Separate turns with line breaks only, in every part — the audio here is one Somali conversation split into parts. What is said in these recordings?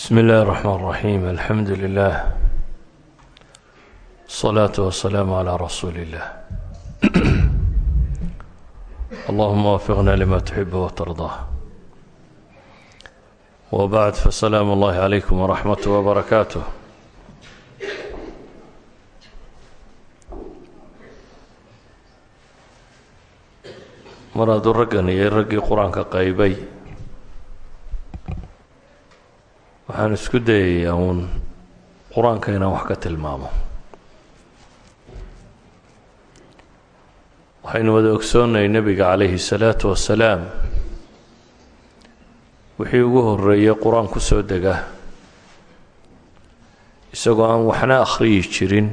بسم الله الرحمن الرحيم الحمد لله الصلاة والسلام على رسول الله اللهم وفقنا لما تحب وترضاه وبعد فسلام الله عليكم ورحمة وبركاته mar hadduu raggan iyo raggii qur-aanka qaybay waxaan isku dayayaa uun qur'aanka inaan wax ka tilmaamo. Waxaynu wada ogsoonnay nebiga calayhi salaatu wasalaam wixii ugu horeeyey qur'aan ku soo dega. Isagoo aan waxna akhriyi jirin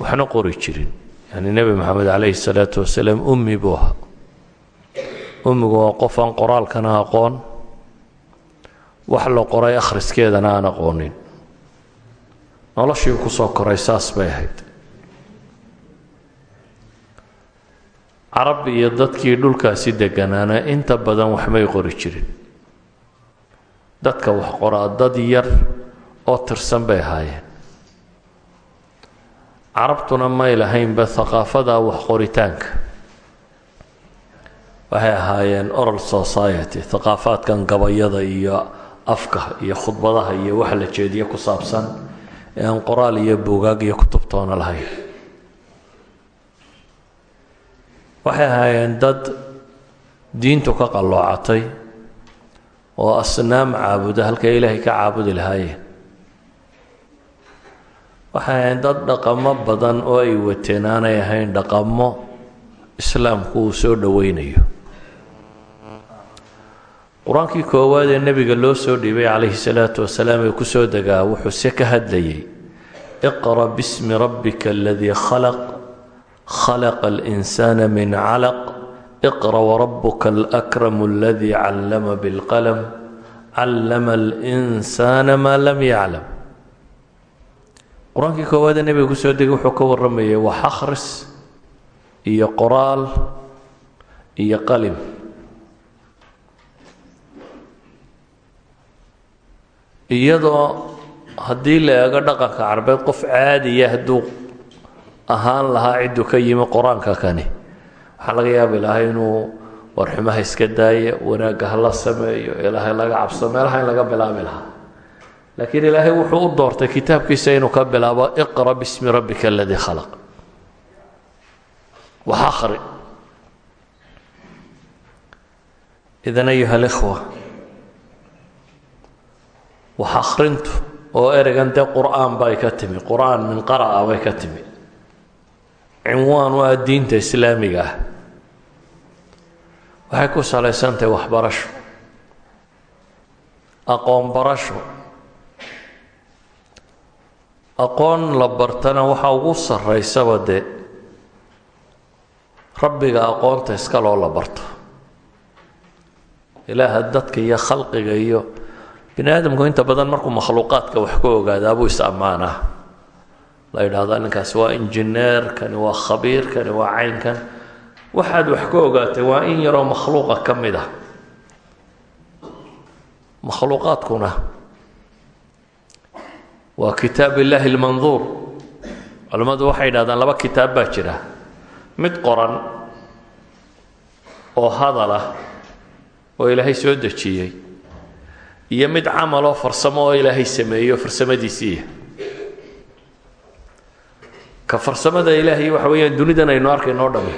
waxna qori jirin. Yacni nebi maxamed calayhi salaatu wasalaam ummi buu ahaa. Ummigu waa qof aan qoraalkana aqoon wax la qoray akhriskeedana aan aqoonin. Noloshii ku soo koray saas bay ahayd. Carab iyo dadkii dhulkaasi deganaana inta badan waxmay qori jirin. Dadka wax qoraa dad yar oo tirsan bay ahaayeen. Carabtuna may lahaynba haqaafada wax qoritaanka. Waxay ahaayeen oral society haqaafaadkan gabayada iyo afka iyo khudbadaha iyo waxa la jeediye ku saabsan ee aan qoraal iyo buugaag iyo kutubtoona lahayn waxay ahaayeen dad diintu ka qalloocatay oo asnaam caabuda halkay ilaahay ka caabudi lahaayeen waxay ahaayeen dad dhaqamo badan oo ay wateen aanay ahayn dhaqamo islaamku uu soo dhoweynayo qur'aankii koowaad ee nebiga loo soo dhiibay calayhi salaatu wasalaam ee ku soo degaa wuxuu se ka hadlayay iqra bismi rabbika aladii khalaq khalaqa alinsaana min calaq iqra warabuka alakramu aladii callama bilqalam callama alinsaana maa lam yaclam. Qur'aankii koowaad ee nebiga ku soo degay wuxuu ka waramayay wax akhris iyo qoraal iyo qalim iyadoo haddii la eego dhaqanka carbeed qof caadiya hadduu ahaan lahaa cidduu ka yimi qur'aanka kani. Waxaa laga yaabi lahaa inuu warxumaha iska daayo wanaagga hala sameeyo ilaahay laga cabso meelaha in laga bilaabi lahaa. Laakiin ilaahay wuxuu u doortay kitaabkiisa inuu ka bilaabo iqra bismi rabbika aladii khalaq. Wax akhri. Idan ayuha alikhwa wax akhrintu. Oo ereygan dee qur'aan bay ka timi. Qur'aan min qara'a bay ka timi. Cinwaan ah diinta islaamiga ah. Waxay ku salaysantahay waxbarasho. Aqoon barasho. Aqoon la bartana waxa ugu sarraysaba dee rabbiga aqoonta iska loo la barto. Ilaaha dadka iyo khalqiga iyo bini aadamku inta badan markuu makhluuqaadka wax ka ogaadaabuu is ammaanaa la yidhaahdaa ninkaasi waa injineer kani waa khabiir kani waa caynkan waxaad wax ka ogaatay waa in yaroo makhluuqa ka mid ah. Makhluuqaadkuna waa kitaab illaahi lmanduur culimmadu waxay yidhahdaan laba kitaab baa jira. Mid qoran oo hadal ah oo ilaahay soo dejiyey iyo mid camaloo farsamo oo ilaahay sameeyo farsamadiisiiya ka farsamada ilaahay waxa weeyaan dunidan aynu arkayno o dhami.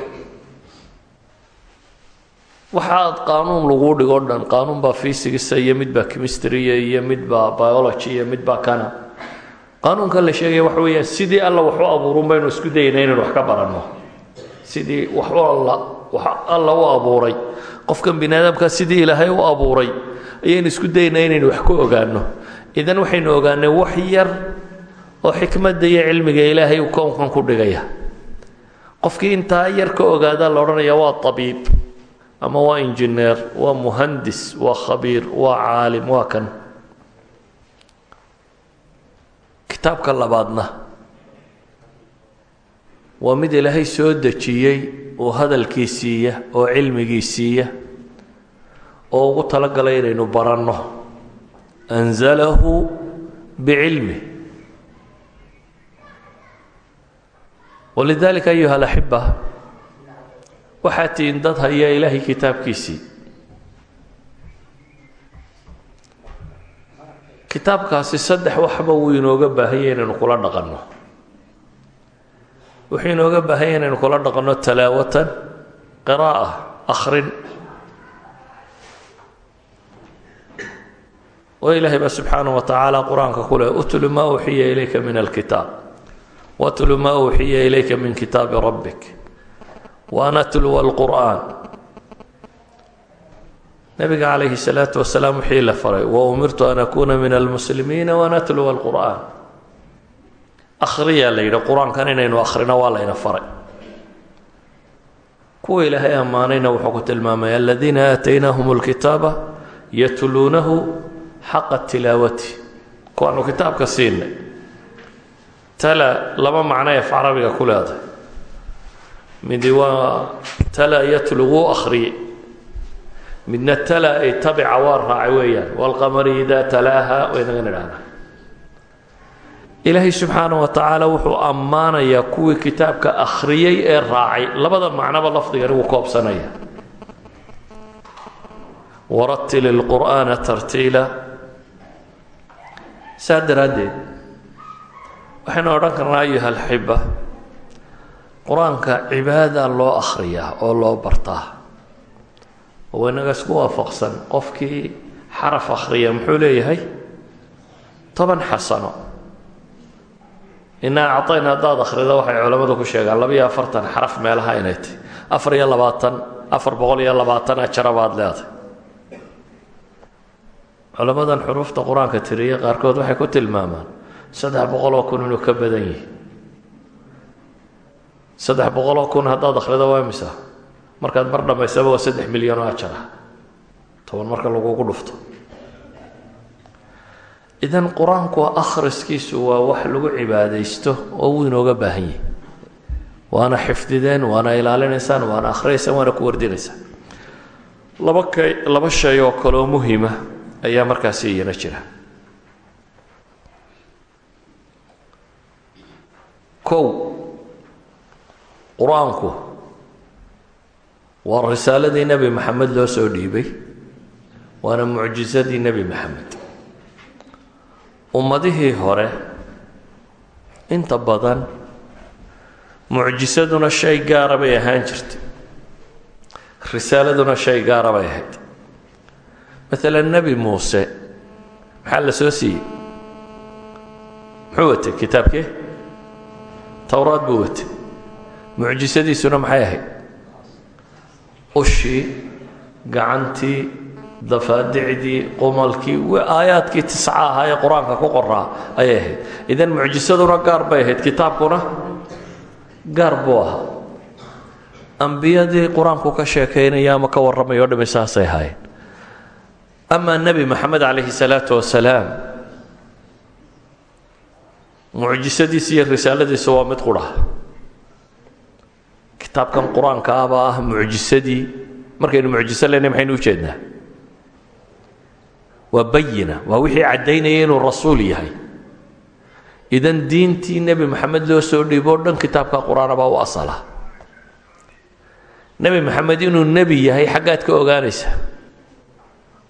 Waxaad qaanuun laguu dhigoo dhan qaanuun baa fysigisa iyo mid baa chemistria iyo mid baa biology iyo mid baa kana. Qaanuunkan la sheegaya waxa weeyaan sidii alla wax u baynu isku dayayna inaynu wax ka baranno. Sidii wax alla wax alla u abuuray. Qofkan bini sidii ilaahay u abuuray ayaynu isku daynaa inaynu wax ka ogaano idan waxaynu ogaanay wax yar oo xikmadda iyo cilmiga ilaahay uu kownkan ku dhigaya. Qofkii intaa yar ka ogaadaa la odhanaya waa tabiib ama waa injineer waa muhandis waa khabiir waa caalim waa kan. Kitaabka labaadna waa mid ilaahay soo dejiyey oo hadalkii siiya oo cilmigii siiya oo ugu talagalay inaynu baranno. Anzalahu bicilmih walidalika ayuha alaxiba waxaad tihiin dad haya ilaahay kitaabkiisii kitaabkaasi saddex waxba wuu inooga baahanya inaynu kula dhaqanno. Wuxuu inooga baahanya inaynu kula dhaqanno talaawatan qiraa'a akhrin oo ilaahay ba subxaana wa tacaala qur'aanka ku leh utlu maa uxiya ilayka min alkitaab. Watlu maa uxiya ilayka min kitaabi rabbik. Wa an atluwa alqur'aan nabiga calayhi salaatu wasalaam wixii la faray wa umirtu an akuuna min almuslimiina waan atluwa alqur'aan akhriyaa la yidhi qur'aankan inaynu akhrino waa layna faray. Kuwa ilaahay ammaanayna wuxuu ku tilmaamaya aladiina aataynaahum alkitaaba yatluunahu xaqa tilaawati. Kuwaanu kitaabka siinay. Tala laba macnoy af carabiga ku leedahay. Midi waa tala yatlu wuu midna tala ay tabica waa raacay weeyaan. Waalqamari idaa talaaha waynaga nidhaahdaa ilaahay subxaana wa tacaala wuxuu ammaanayaa kuwii kitaabka akhriyey ee raacay. Labada macnoba lafdigani wuu koobsanaya. Waratil ilqur'aana tartiila saa daraaddeed waxaynu odhan karnaa ayuha alxiba qur'aanka cibaada loo akhriyaa oo loo bartaa. Oo inaga isku waafaqsan. Qofkii xaraf akhriya muxuu leeyahay? Toban xasano. Inaa acطayna haddaad akhrido waxay culammadu ku sheegaan laba iyo afartan xaraf meelaha inay tahy afar iyo labaatan afar boqol iyo labaatan ajara baad leedahay culamadan xuruufta qur'aanka tiriya qaarkood waxay ku tilmaamaan saddex boqoloo kun inuu ka badan yihi saddex boqoloo kun haddaad akhrido waa imisa markaad mar dhammaysaba waa saddex milyan oo ajar ah. Toban marka lagugu dhufto. Idan qur'aanku akhriskiisu waa wax lagu cibaadaysto oo wuu inooga baahan yahi waana xifdideen waana ilaalinaysaan waana akhriyaysaan waana ku wardinaysaan. Laba kay laba shay oo kaleoo muhima ayaa markaasi iyana jira. Kow qur'aanku waa risaaladii nebi maxamed loo soo dhiibay waana mucjisadii nebi maxamed. Ummadihii hore inta badan mucjisaduna shay gaara bay ahaan jirtay risaaladuna shay gaara bay ahayd maalan nebi muuse maxaa la soo siiyey? Muxuu watay kitaabkee towraad buu watay. Mucjisadiisuna maxay ahayd? Ushii gacantii dafaadicdii qumalkii aayaadkii tisca ahaa ee qur'aanka ku qoraa ayay ahayd. Idan mucjisaduna gaar bay ahayd. Kitaabkuna gaar buu amaa nebi maxamed calayhi salaatu wasalaam mucjisadiisa iyo risaaladiisa waa mid qura kitaabkan qur'aanka ah baa ah mucjisadii. Markaynu mucjiso lena maxaynu u jeednaa? Waa bayina waa wixii caddaynaya inuu rasuul yahay. Idan diintii nebi maxamed loo soo dhiiboo dhan kitaabka qur'aana baa u inuu nebi yahay xaggaad ka ogaanaysa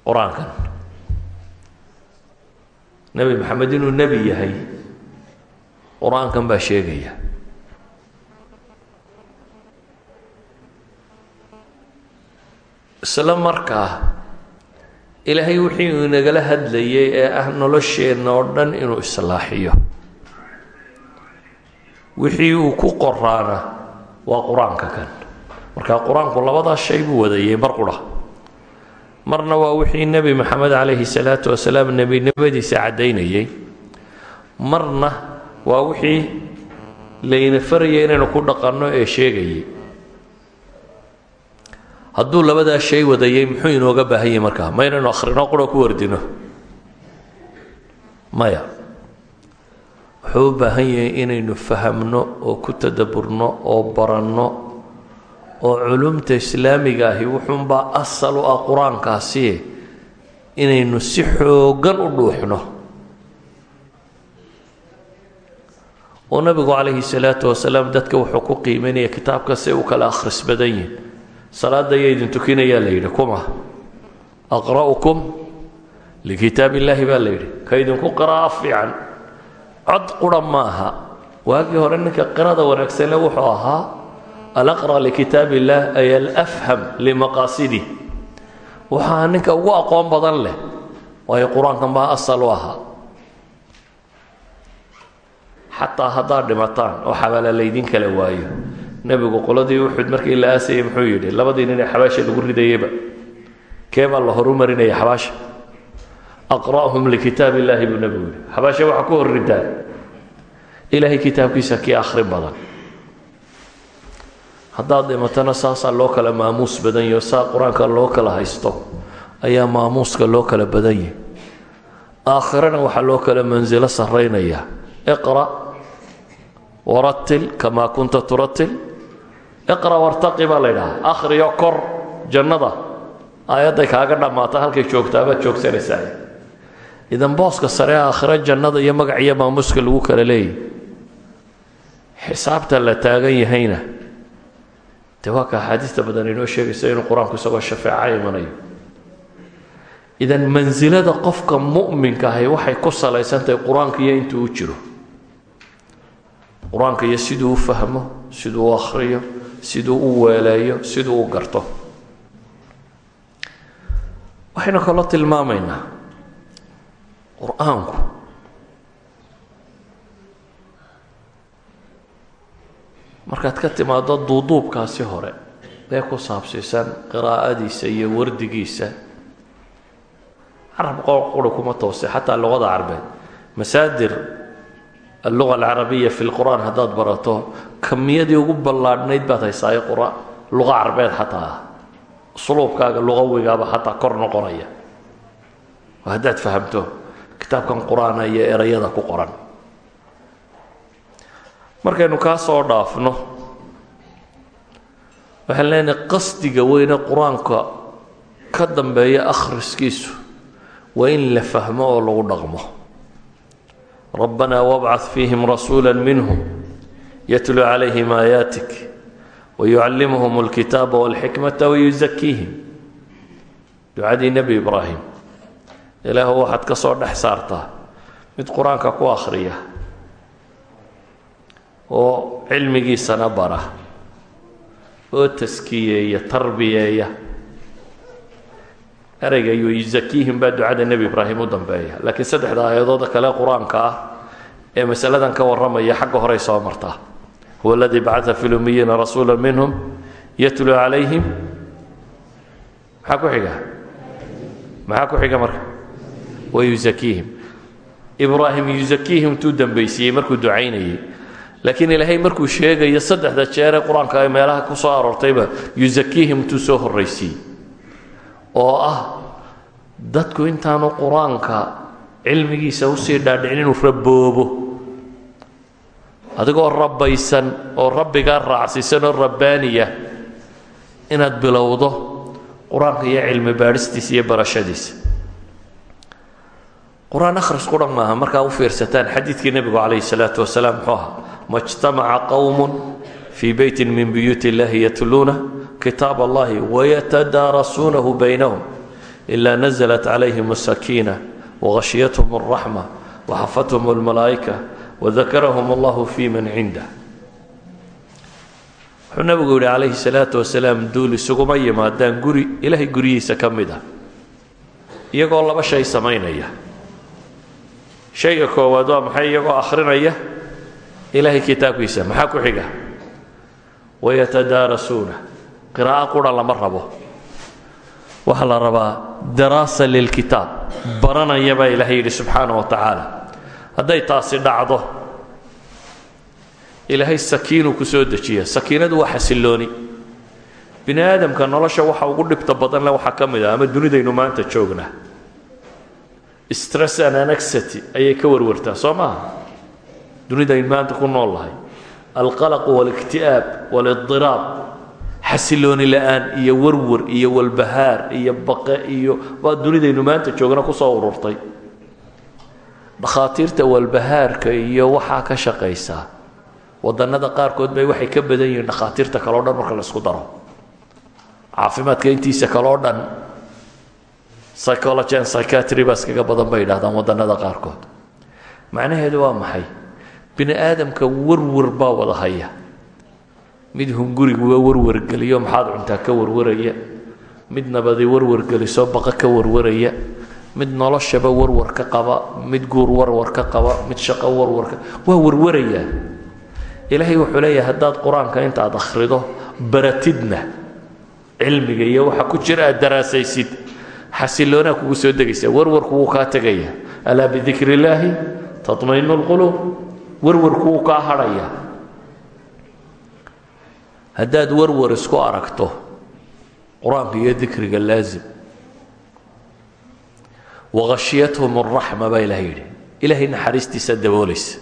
qur'aankan nebi maxamed inuu nebi yahay qur'aankan baa sheegaya. Isla markaa ilaahay wixii uu inagala hadlayay ee ah nolosheenna oo dhan inuu islaaxiyo. Wixii uu ku qoraana waa qur'aanka kan. Marka qur'aanku labadaas shay buu wadayay mar qura marna waa wixii nebi maxamed calayhi salaatu wasalaam nebinimadiisa caddaynayay. Marna waa wixii layna faraya inaynu ku dhaqanno ee sheegayay. Hadduu labadaa shay wadayay muxuu inooga baahan yahay markaa? Ma inaynu akhrino qura ku wardino. Maya wuxuu u baahan yahay inaynu fahamno oo ku tadaburno oo baranno oo culumta islaamiga ahi wuxuunbaa asal u ah qur'aankaasi inaynu si xooggan u dhuuxno. Oo nabigu calayhi salaatu wasalaam dadka wuxuu ku qiimaynaya kitaabka si u kala akhris badan yihiin salaada ayaa idin tukinayaa la yidhi kuma aqra'ukum likitaab illaahi baa la yidhi. Ka idinku qira'a fiican cod qura ma aha waagii hore ninka qirada wanaagsanle wuxuu ahaa alaqra likitaab illah ay alafham limaqaasidih waxaa ninka ugu aqoon badan leh waayo qur'aankan baa asal u ahaa. Xataa haddaad oo xabaala laydin kala waayo. Nebigu qoladii uxud markii la aasayay muxuu yidhi labadii nin ee xabaasha lagu ridayeyba kee baa la horu marinaya xabaasha? Aqra'hum likitaab illaahi buu nebigu yidhi. Xabaasha waxaa ku hor ridaa? Ilaahay kitaabkiisa kii badan haddaad dhimatana saasaa loo kala maamuus badan yaho saa qur'aanka loo kala haysto ayaa maamuuska loo kala badan yahay. Aakhirana waxaa loo kala mansilo sarraynaya iqra' waratil kamaa kunta turatil. Iqra' wartaqi baa la ydhahaa akhriyo kor jannada. Aayadday kaaga dhammaata halkay joogtaabaad joogsanaysaa. Idan booska sare aakhiro jannada iyo magac iyo maamuuska lagu kala leeyahy xisaabta la taagan yahayna dee waa ka axaadiista badan inoo sheegaysa inuu qur'aanku isagoo shafeeca imanayo. Idan mansilada qofka mu'minka ahi waxay ku salaysantahay qur'aanka iyo intuu u jiro. Qur'aanka iyo siduu u fahmo siduu u akhriyo siduu u weeleeyo siduu u garto. Waxaynu kaloo tilmaamaynaa qur'aanku markaad ka timaado duuduubkaasi hore ee ku saabsiisan qiraa'adiisa iyo wardigiisa carab quri kuma toose xataa luqada carbeed. Masaadir alluga alcarabiya fi lqur'aan haddaad barato kamiyadii ugu ballaadhnayd baad haysaayo qura luqa carbeed xataa. Ah usluubkaaga luqawigaaba xataa kor noqonaya. Haddaad fahamto kitaabkan qur'aana iyo erayada ku qoran markaynu kaa soo dhaafno waxaan leenahay qasdiga weyne qur'aanka ka dambeeya akhriskiisu waa in la fahmo oo lagu dhaqmo. Rabbanaa wabcad fiihim rasuula minhum yatluu calayhim aayaatik wayucallimuhum alkitaaba walxikmata wayusakiihim ducadii nebi ibraahim ilaahu waxaad ka soo dhex saartaa mid qur'aanka ku akhriya oo cilmigiisana bara oo taskiyeeya tarbiyeeya. Ereyga yuzakiihim baa ducada nebi ibraahim u dambeeya. Laakiin saddexda aayadooda kale qur'aanka ah ee masaladan ka warramaya xagga horey soo martaa huwa aladii bacaa fi lumiyiina rasuula minhum yatluu calayhim maxaa ku xiga? Maxaa ku xiga marka? Wayuzakiihim ibraahim yuzakiihim tuu dambaysiiyey markuu ducaynayey laakiin ilaahay markuu sheegayo saddexda jeeree qur'aanka ay meelaha ku soo aroortayba yuzakiihim tuu soo horraysiiyey oo ah dadku intaanu qur'aanka cilmigiisa u sii dhaadhicin inuu raboobo adigoo rabbaysan oo rabbigaa raacsiisan oo rabbaaniya inaad bilowdo qur'aanka iyo cilmi baadhistiisa iyo barashadiisa. Qur'aan akhris qudhan maaha markaa u fiirsataan xadiidkii nebigu calayhi salaatu wasalaam muxuu ahaa ma jtamaca qowmun fii beytin min buyuut illahi yatluuna kitaab allahi wayatadaarasuunahu baynahum ilaa naزlat calayhim asakiina wahashyathum alraxma waxafathum almalaa'ika wadakarahum allahu fi man cindah. Wuxuu nabigu yihi calayhi salaatu wasalaam duul isuguma yimaadaan guri ilaahay guryihiisa ka mid ah iyagoo laba shay samaynaya. Shayga koowaad waa maxay iyagoo akhrinaya ilaahay kitaabkiisa maxaa ku xiga? Wayatadaarasuuna qiraa'o qura lama rabo. Waxaa la rabaa daraasa lilkitaab baranaya baa ilaahay yidhi subxaana wa tacaala. Hadday taasi dhacdo ilaahay sakiinuu ku soo dejiya. Sakiinadu waa xasilooni. Bini aadamka nolosha waxa ugu dhibta badan le waxaa ka mid ah ama dunidaynu maanta joognaa stress and anexity ayay ka warwartaa soo dunidaynu maanta ku nool lahay alqalaq waاlاkti'aab wاlاضiraab xasilooni la-aan iyo warwar iyo walbahaar iyo baqe iyo waa dunidaynu maanta joogna ku soo ururtay dhakhaatiirta walbahaarka iyo waxaa ka shaqaysaa wadannada qaarkood bay waxay ka badan yihiin dhakhaatiirta kaleo dhan marka la isku daro caafimaadka intiisa kaleo dhan psychology and psychiatry baa iskaga badan bay yidhahdaan wadannada qaarkood macnaheedu waa maxay Bini aadamka warwar baa wada haya. Mid hunguriguba warwargeliyo maxaad cuntaa ka warwaraya. Mid nabadi warwargeliso baqa ka warwaraya. Mid noloshaba warwar ka qaba. Mid guur warwar ka qaba. Mid shaqo warwarka waa warwaraya. Ilaahay wuxuu leeyahay haddaad qur'aanka intaad akhrido baratidna cilmiga iyo waxa ku jira aad daraasaysid. Xasiloonaa kugu soo degaysa. Warwarku wuu kaa tegaya alaa bidikri illaahi taطmainu اlquluub warwarku wuu kaa hadhaya. Haddaad warwar isku aragto qur'aanka iyo dikriga laazim. Wahashyathum اraxma baa ilahay yidhi. Ilaahay naxariistiisa daboolaysa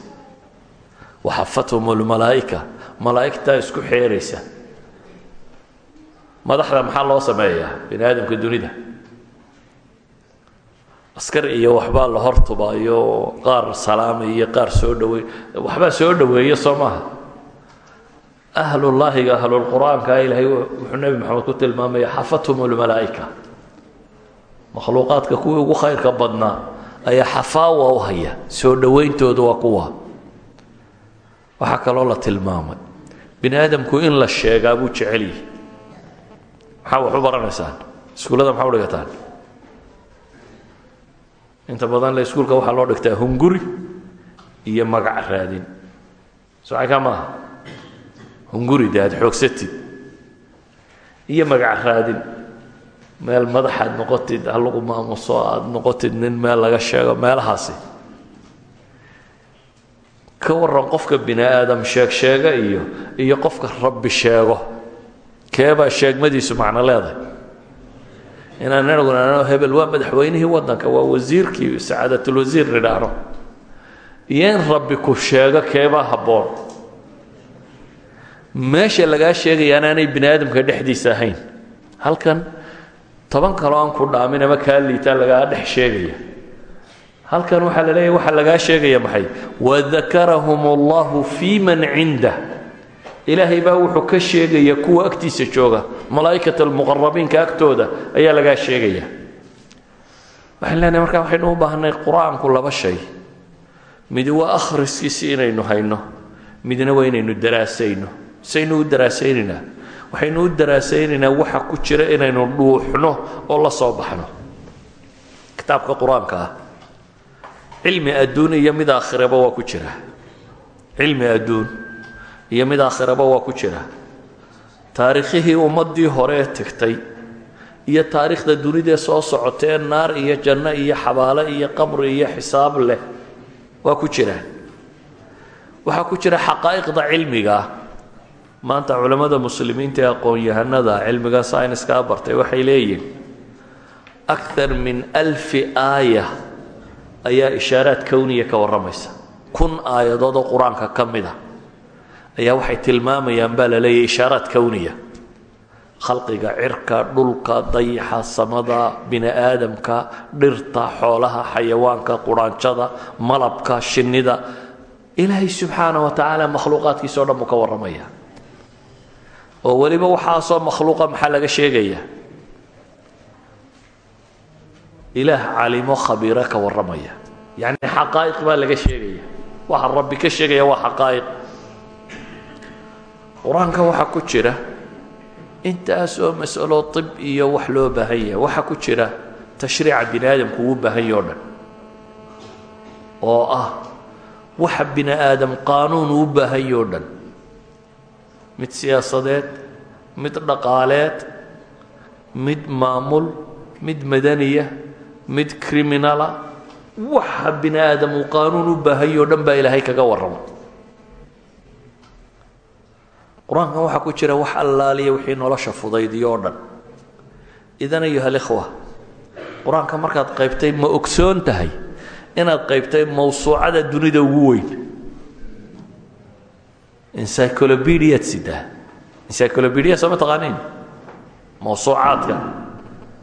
waxafathum اlmalaa'ika malaa'igtaa isku xeeraysa. Madaxda maxaa loo sameeyaa? Bini aadamka dunida askar iyo waxbaa la hortubaayo qaar salaama iyo qaar soo dhaweey waxbaa soo dhoweeya soo maaha. Ahlullaahiga ahlulqur-aanka ilaahay wuxuu nebi maxamed ku tilmaamaya xafathum lmalaa'ika makhluuqaadka kuwii ugu khayrka badnaa ayaa xafaawa u haya soo dhowayntooda waa kuwa. Waxaa kaloo la tilmaamay bini aadamku in la sheegaa buu jecel yihi maxaa wax u iskuullada maxaa u dhigataan inta badan iskuulka waxaa loo dhigtaa hunguri iyo magac raadin. Socakaa maaha hunguri de aad xoogsatid. Iyo magac raadin. Meel madaxaad noqotid ha lagu maamuso aada noqotid nin meel laga sheego meelahaasi. Ka waran qofka bini aadam sheeg sheega iyo iyo qofka rabbi sheego. Keebaa sheegmadiisu macno leedahay inaan inaguna hebel waa madaxweynihii waddanka waa wasiirkii sacaadatulwasiir nidhaahno iyo in rabbi ku sheego keebaa habboon. Meesha lagaa sheegaya anaanay bini aadamka dhexdiisa ahayn. Halkan toban kaloo aan ku dhaamin ama kaa liitaa lagaa dhex sheegaya. Halkan waxaa la leeyahy waxaa lagaa sheegaya maxay? Wadakarahum allahu fii man cindah ilaahay baa wuxuu ka sheegaya kuwa agtiisa jooga. Malaa'ikat almuqarabiinka agtooda ayaa lagaa sheegaya. Waxaan leenahay markaa waxaynu u baahnay qur'aanku laba shay. Midi waa akhriskiisi inaynu hayno midna waa inaynu daraasayno. Saynu u daraasaynaynaa waxaynu u daraasaynaynaa waxa ku jira inaynu dhuuxno oo la soo baxno. Kitaabka qur'aanka ah. Cilmi adduun iyo mid aakhiraba waa ku jira. Cilmi adduun iyo mid aakhiraba waa ku jira. Taariikhihii ummaddii horee tegtay iyo taariikhda dunidee soo socotee naar iyo janno iyo xabaale iyo qabri iyo xisaab leh waa ku jiraan waxaa ku jira xaqaa'iqda cilmiga. Ah maanta culammada muslimiinta ee aqoon-yahanada cilmiga sayniskaa bartay waxay leeyihiin akar min alfi aaya ayaa ishaaraad kowniya ka warramaysa. Kun aayadood oo qur'aanka ka mid a ayaa waxay tilmaamayaan baa la leeyahy ishaaraad kowniya khalqiga cirka dhulka dayaxa samada bini aadamka dhirta xoolaha xayawaanka quraanjada malabka shinnida. Ilaahay subxaana wa tacaala makhluuqaadkiisa o dhan buu ka warramaya. Oo weliba waxaasoo makhluuqa maxaa laga sheegaya? Ilaah calimo khabiiro ka warramaya. Yacni xaqaa'iq baa laga sheegaya. Waxa rabbi ka sheegaya waa xaqaa'iq qur'aanka waxaa ku jira intaas oo mas'alo طib iyo wax loo baahan yahay. Waxaa ku jira tashriica bini aadamku uu baahan yaho dhan. Oo ah waxa bini aadam qaanuun uu baahan yaho dhan. Mid siyaasadeed mid dhaqaaleed mid maamul mid madaniya mid criminala. Waxa bini aadam uu qaanuun u baahan yaho dhan baa ilaahay kaga warrama qur'aankan waxaa ku jira wax allaaliya wixii nolosha fudaydiyo o dhan. Idan ayuha alikhwa qur'aanka markaad qaybtay ma ogsoon tahay inaad qaybtay mawsuucada dunida ugu weyn. Encyclopediaad sidaa. Encyclopedia soo ma taqaaniin? Mawsuucaadka.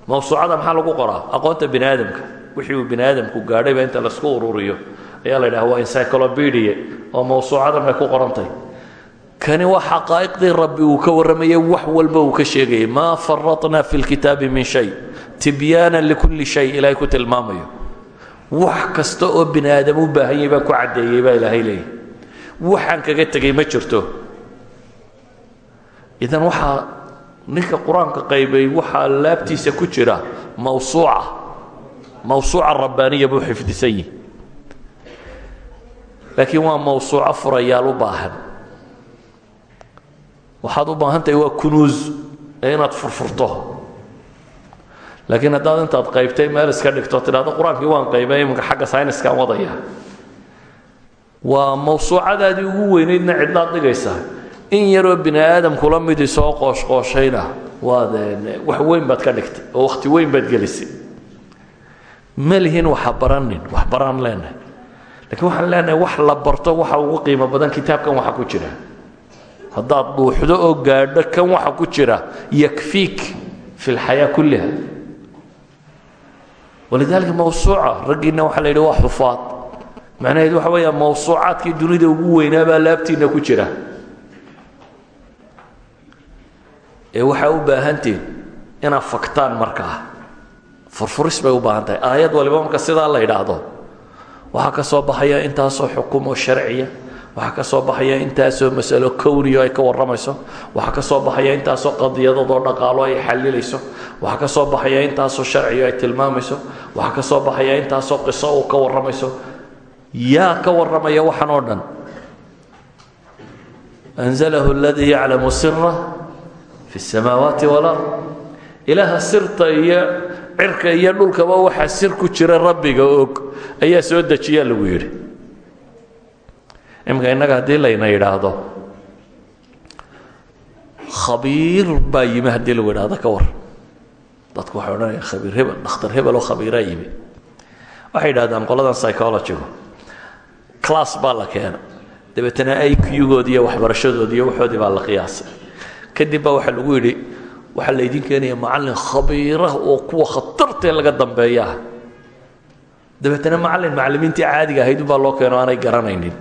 Mawsuucada maxaa lagu qoraa? Aqoonta bini aadamka wixii uu bini aadamku gaadhayba inta la isku ururiyo. Ayaa la yidhaha waa encyclopedia oo mawsuucadan bay ku qorantay kani waa xaqaa'iqdii rabbi uu ka warramayay wax walba uu ka sheegayay maa faratna fi lkitaabi min shay. Tibyaanan likulli shay ilaahay ku tilmaamayo. Wax kasta oo bini aadam u baahan yahay baa ku caddeeyey baa ilaahay leeyahy waxaan kaga tegey ma jirto. Idan waxaa ninka qur'aanka qaybay waxaa laabtiisa ku jira mawsuuca. Mawsuuca rabbaaniya buu xifdisan yihi laakiin waa mawsuuco furayaal u baahan waxaad u baahan tahay waa kunuus ee inaad furfurto. Laakiin haddaad intaad qaybtay meel iska dhigto tidhahdo qur'aankii waan qaybay iminka xagga sayniskaan wadaya. Waa mawsuucadaadii ugu weynaydna cidlaad dhigaysaa. In yaroo bini aadamkula midii soo qooshqooshayna waad wax weyn baad ka dhigtay oo wakhti weyn baad gelisay. Ma waxa baranin wax baraan leenahay. Lakiin waxaan leenahay wax la barto waxa ugu qiimo badan kitaabkan waxa ku jira haddaad dhuuxdo oo gaadho kan waxa ku jira yakfiik fi lxayaa kulliha. Walidaalika mawsuuca raggiinna waxaa la yidhi waa xufaad. Macnaheedu waxa weeyaa mawsuucaadkii dunida ugu weynaa baa laabtiinna ku jira. Ee waxaa u baahantiin inaad faktaan markaa furfuris bay u baahan tahay. Aayad waliba marka sidaa la yidhaahdo. Waxaa ka soo baxaya intaasoo xukum oo sharciya waxaa ka soo baxaya intaasoo masalo kowniyo ay ka warramayso. Waxaa ka soo baxaya intaasoo qadiyadadoo dhaqaalo ay xalilayso waxaa ka soo baxaya intaasoo sharciyo ay tilmaamayso. Waxaa ka soo baxaya intaasoo qiso uu ka warramayso. Yaa ka warramaya waxan oo dhan. Anzalahu aladii yaclamu sira fi samaawaati walard ilaaha sirta iyo cirka iyo dhulkaba waxaa sir ku jira rabbiga og. Ayaa soo dejiyaa lagu yidhi iminka innaga haddii layna yidhaahdo khabiir baa yimi haddii lagu yidhahdo ka war dadku waxay odhanaya khabiir hebel dhakhtar hebel oo khabiiraa yimi waxay yidhahdaan qoladan psychologigu class baa la keena dabeetana iq-goodi iyo waxbarashadoodi iyo waxoodii baa la qiyaasay kadib baa waxaa lagu yidhi waxaa laydin keenaya macallin khabiirah oo kuwa khatartee laga dambeeyaa dabeetana macallin macallimiintii caadiga ahayd unbaa loo keeno aanay garanaynin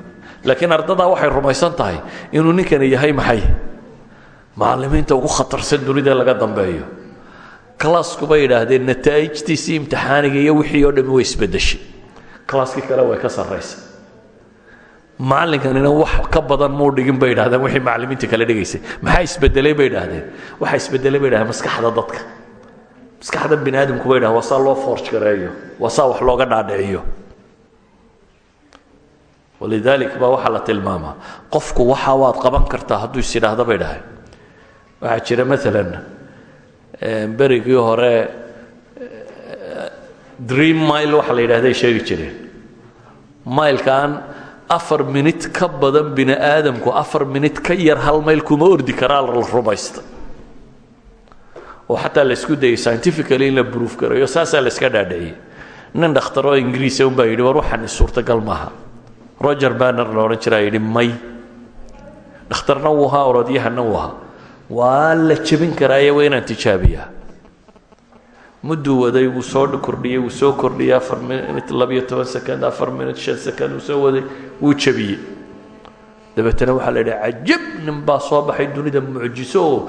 laakiin ardadaa waxay rumaysan tahay inuu ninkani yahay maxay? Macallimiinta ugu khatarsan dunida laga dambeeyo. Classku bay yidhaahdeen nataa'ijtiisii imtixaaniga iyo wixii oo dhami way isbedeshay classkii kale way ka sarraysay macallinkanina wax ka badan muu dhigin bay yidhahdeen wixii macallimiinta kale dhigaysay. Maxaa isbedelay bay yidhaahdeen? Waxaa isbedelay bay yidhahdeen maskaxda dadka. Maskaxda bini aadamku bay yidhahdeen waa loo forge gareeyo? Wax looga dhaadhiciyo walidaalik baa waxaa la tilmaamaa. Qofku waxa waad qaban kartaa hadduu is yidhaahdo bay dhahay. Waxaa jira maalan berigii hore dream mile waxa la yidhahday sheegi jireen. Mailkan afar minit ka badan bini aadamku afar minit ka yar hal mayl kuma ordi karaa la rumaysta oo xataa la isku dayay scientifically in la bruuf garayo saasaa la iska dhaadhiciyey nin dhakhtaroo ingiriisa unbaa yidhi war waxaan suurtagal maaha roger banner la odhan jiraa yidhi may. Dhakhtarna wuu ahaa orodyahanna wuu ahaa. Waa la jebin karaaye waa inaan tijaabiyaa. Mudduu waday wuu soo kordhiyey wuu soo kordhiyey afar minut labiyo toban second afar minut shan second wuu soo waday wuu jebiyey. Dabeetana waxaa la yidhi cajab nin baa soo baxay dunida mucjiso oo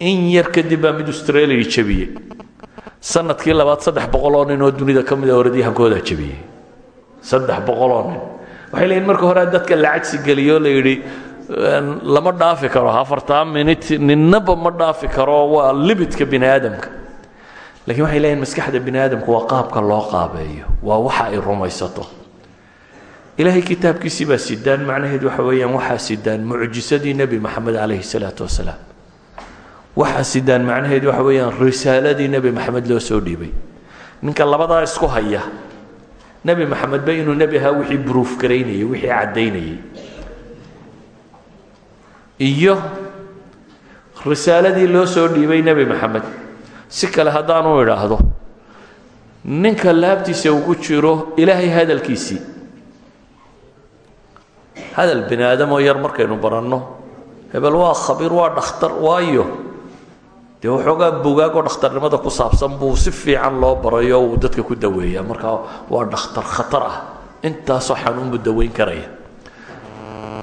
in yar kadib baa mid australia jebiyey. Sanadkii labaad saddex boqol oo nin oo dunida ka mid a orodyahankoodaa jebiyey saddex boqol oo nin. Waxay leeyihiin marka hore dadka la cagsi geliyo la yidhi lama dhaafi karo afartaa minit ninnaba ma dhaafi karo waa libidka bini aadamka lakiin waxay leeyihiin maskaxda bini aadamku waa qaabka loo qaabeeyo waa waxa ay rumaysato. Ilaahay kitaabkiisii baa sidaan macnaheedu waxa weeyaan waxaa sidaan mucjisadii nebi maxamed calayhi salaatu wasalaam. Waxaa sidaan macnaheedu waxa weeyaan risaaladii nebi maxamed loo soo dhiibay. Ninka labadaa isku haya nebi maxamedba inuu nebi ahaa wixii bruuf garaynayey wixii caddaynayey iyo risaaladii loo soo dhiibay nebi maxamed si kale haddaanu idhaahdo ninka laabtiisa ugu jiro ilaahay hadalkiisii. Hadal bini aadamoo yar markaynu baranno. Hebel waa khabiir waa dhakhtar waayo dee waxoogaa bugaagoo dhakhtarnimada ku saabsan buu si fiican loo barayo uu dadka ku daweeyaa. Markaa waa dhakhtar khatar ah. Intaasoo xanuun buu daweyn karaya.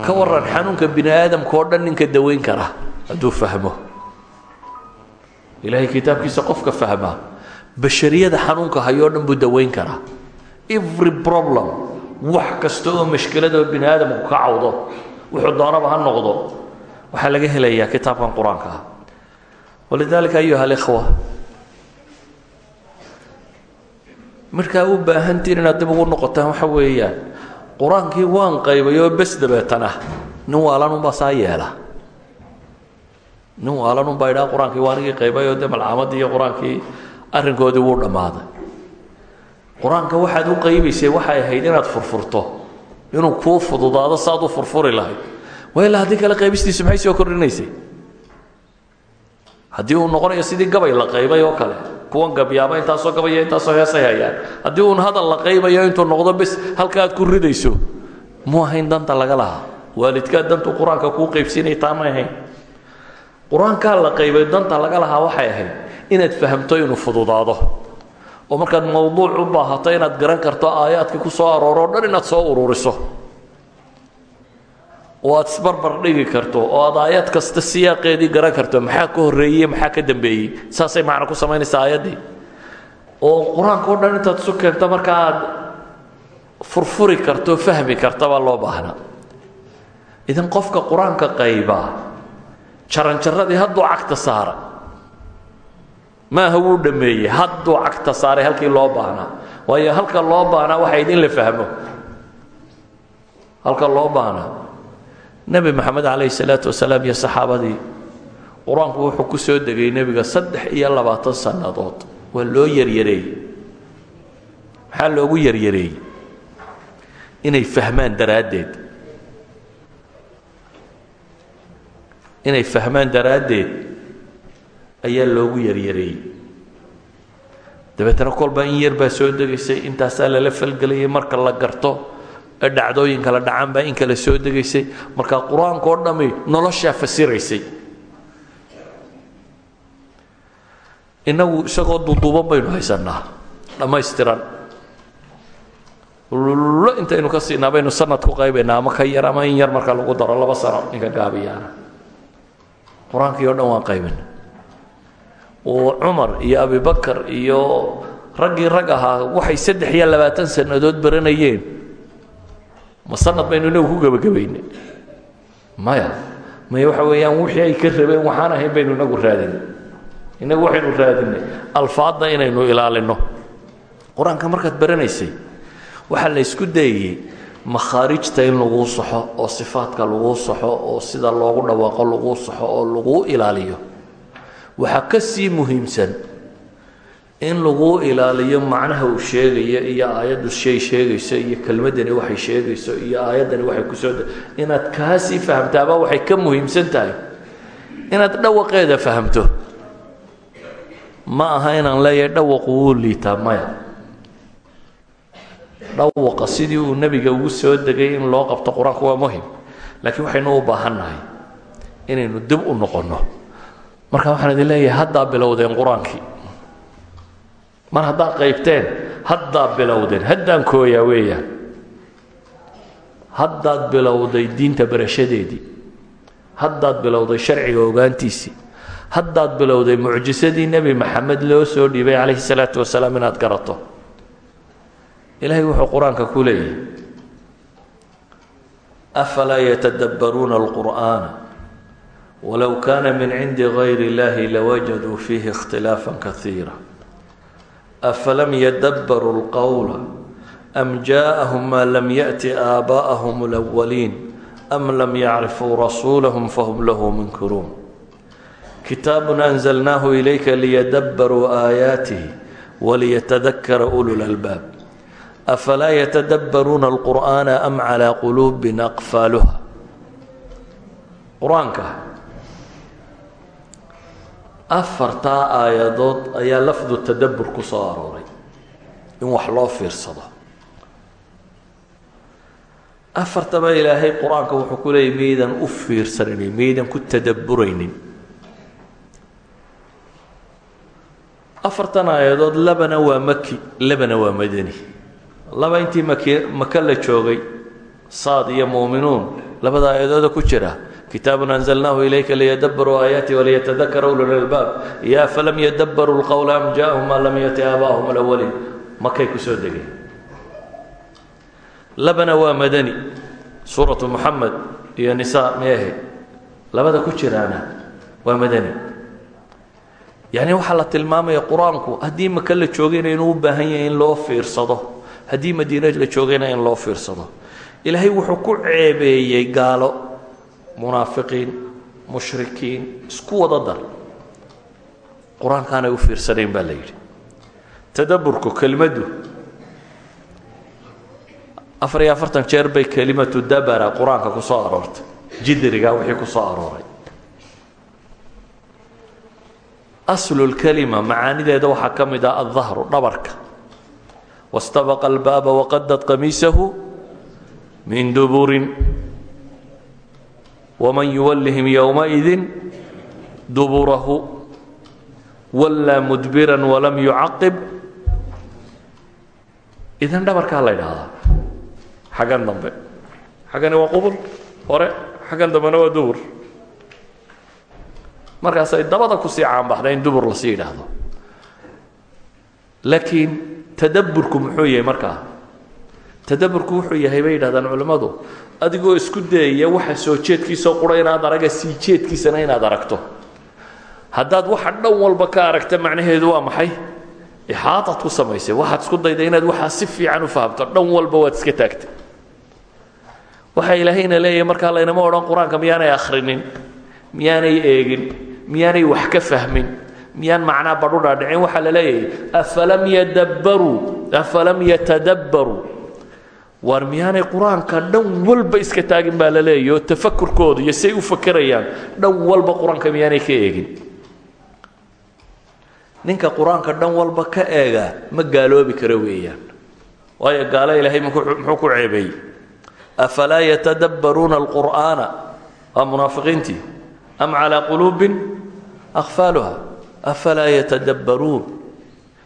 Ka waran xanuunka bini aadamka oo dhan ninka daweyn kara hadduu fahmo. Ilaahay kitaabkiisa qofka fahmaa bashariyada xanuunka hayoo dhan buu daweyn karaa. Every problem wax kasta oo mashkiladoo bini aadamku ka cawdo wuxuu doonaba ha noqdo. Waxaa laga helayaa kitaabkan qur'aanka. ah walidaalika ayuha alikhwa markaa u baahantiin inaad dib ugu noqotaan waxa weeyaan qur'aankii waan qaybay oo bes dabeetan ah nin waalanunbaa saa yeela nin waalanunbaa idhaa qur'aankii waa anigii qaybay oo iyo qur'aankii arrinkoodii wuu dhammaaday waxaad u qaybaysay waxay ahayd inaad furfurto inuu kuu fududaado saaad furfuri lahayd waa ilaa haddii kale soo kordhinaysay haddii uu noqonayo sidii gabay la qaybay oo kale kuwan gabyaaba intaasoo gabaya intaasoo heesay hayaan haddii uun hadal la qaybayo intuu noqdo bes halka aad ku ridayso mu ahayn danta laga lahaa. Waalidkaa dantu qur'aanka kuu qaybsiinay taa ma ahayn. Qur'aankaa la qaybay danta laga lahaa waxay ahayd inaad fahamto inuu fududaado. Oo markaad mawduuc u baahato inaad garan karto aayaadkii ku soo arooro o dhan inaad soo ururiso oo aad isbarbar dhigi karto oo aad aayad kasta siyaaqeedii garan karto maxaa ka horreeyey maxaa ka dambeeyey? Saasay macno ku samaynaysaa aayaddii. Oo qur'aanka o dhan intaad isu keento marka aad furfuri karto fahmi karta baa loo baahnaa. Idan qofka qur'aanka qaybaa jaranjaradii hadduu cagta saara. Maaha wuu dhammeeyey hadduu cagta saaray halkii loo baahnaa. Waayo halka loo baahnaa waxayd in la fahmo. Halka loo baahnaa nebi maxamed calayhi salaatu wasalaam iyo saxaabadii. Qur'aanku wuxuu ku soo degay nebiga saddex iyo labaatan sannadood. Waa loo yaryareeyey. Maxaa loogu yaryareeyey inay fahmaan daraaddeed. Inay fahmaan daraaddeed ayaa loogu yaryareeyey. Dabeetana kolbaa in yar baa soo degaysay intaasaa lala falgelayay marka la garto ee dhacdooyin kala dhacaan baa in kale soo degaysay. Marka qur'aanka oo dhammi noloshaa fasiraysay. Innagu isagoo duduuban baynu haysannaa. Dhammaystiran. Lo intaynu ka siinaa baynu sanad ku qaybaynaa ama ka yar ama in yar marka lagu daro laba sano ninka gaabiyaana. Qur'aankii dhan waan qaybin oo cumar iyo abibakar iyo raggii rag ahaa waxay saddex iyo labaatan sannadood baranayeen ma sanad baynu inagu ku gebagabaynay maya maya waxa weeyaan wixii ay ka rabeen waxaan ahayn baynu inagu raadinay inagu waxaynu raadinay alfaadda inaynu ilaalino. Qur'aanka markaad baranaysay waxaa la ysku dayayey makhaarijta in laguu saxo oo sifaadka laguu saxo oo sida loogu dhawaaqo laguu saxo oo laguu ilaaliyo. Waxaa ka sii muhiimsan in laguu ilaaliyo macnaha uu sheegayo iyo aayaddu shay sheegayso iyo kelmaddani waxay sheegayso iyo aayaddani waxay ku soo inaad kaa sii fahamtaaba waxay ka muhiimsan tahay. Inaad dhawaqeeda fahamto. Ma aha inaan leeyahay dhawaqu wuu liitaa maya. Dhawaqa sidii uu nebiga ugu soo degay in loo qabto qur'aanku waa muhiim laakiin waxaynu u baahannahay inaynu dib u noqonno. Marka waxaan idin leeyahay haddaa bilowdeen qur'aankii mar haddaad qaybteen haddaa bilowdeen haddaan kooyaa weeyaan haddaad bilowday diinta barashadeedii haddaad bilowday sharciga ogaantiisii haddaad bilowday mucjisadii nebi maxamed loo soo dhiibay calayhi salaatu wasalaam inaad garato. Ilaahay wuxuu qur'aanka ku leeyahay afalaa yatadabbaruuna alqur'aana? Walow kaana min cindi gayri اllahi lawajaduu fiihi اkhtilaafa kaiira afalam yadabbaruu اlqowla am jaaءahum maa lam yaأti aabaءahum اlأwaliin am lam yacrifuu rasuulahum fahum lahu munkiruun kitaabu anzalnaahu ilayka liyadabbaruu aayaatihi waliyatadakara ulu lalbaab afalaa yatadabbaruuna alqur'aana am calaa quluubin aqfaaluha qur-aanka afartaa aayadood ayaa lafdu tadabbur ku soo arooray in wax loo fiirsado. Afartaba ilaahay qur'aanka wuxuu ku leeyay miyaydan u fiirsanaynin miyaydan ku tadabburaynin. Afartan aayadood labana waa maki labana waa madani. Laba intii maki maka la joogay saad iyo muuminuun labada aayadooda ku jira kitaabun anzalnaahu ilayka liyadabbaruu aayaati waliyatadakara ululilbaab iyo afalam yadabbaruu lqowla am jaahum maa lam yati aabaahum alawaliin makay ku soo degeen labana waa madani suuratu muxamed iyo nisaa meehe labada ku jiraana waa madani yacni waxaa la tilmaamaya qur'aanku haddii maka la joogayna inuu u baahan yahay in loo fiirsado haddii madiina la joogayna in loo fiirsado ilaahay wuxuu ku ceebeeyey gaalo munaafiqiin mushrikiin isku wada dar. Qur'aankaanay u fiirsanayn baa la yidhi. Tadaburku kelmaddu afar iyo afartan jeer bay kelimatu dabara qur'aanka ku soo aroortay. Jidriga wixii ku soo arooray. Aslulkelima macaanideeda waxaa ka mid ah aldahru dhabarka. Wastabaqa albaaba waqadad qamiisahu min duburin waman yuwallihim yowmaidin duburahu wallaa mudbiran walam yucaqib idan dhabarkaa la ydhaahdaa xaggan dambe xaggani waa hore xaggan dambena waa dubur markaasay dabada ku sii caanbaxda in dubur la sii yidhaahdo laakiin tadaburku muxuu yahay markaa tadaburku wuxuu yahay bay yidhahdaan culimmadu adigoo isku dayaya waxa soo jeedkiisao qura inaad araga sii jeedkiisana inaad aragto. Haddaad waxa dhan walba ka aragta macnaheedu waa maxay? Ixaataad ku samaysay. Isku dayda inaad waxaa si fiican u fahamto. Dhan walba waad iska taagtay. Waxaa ilaahayna leeyahay markaa laynama odhan qur'aanka miyaanay akhrinin? Miyaanay eegin? Miyaanay wax ka fahmin? Miyaan macnaa badhu dhaadhicin waxaa la leeyahay afalam yadabbaruu afalam yatadabbaruu waar miyaanay qur'aanka dhan walba iska taagin baa la leeyahy oo tafakurkooda u fakerayaan dhan walba qur'aanka miyaanay ka eegin. Ninka qur'aanka dhan walba ka eega ma gaaloobi karo weeyaan. Waayo gaalo ilaahay muxuu ku ceebeeyey afalaa yatadabbaruuna alqur'aana? Waa munaafiqiintii. Am calaa quluubin? Akfaaluha afalaa yatadabbaruun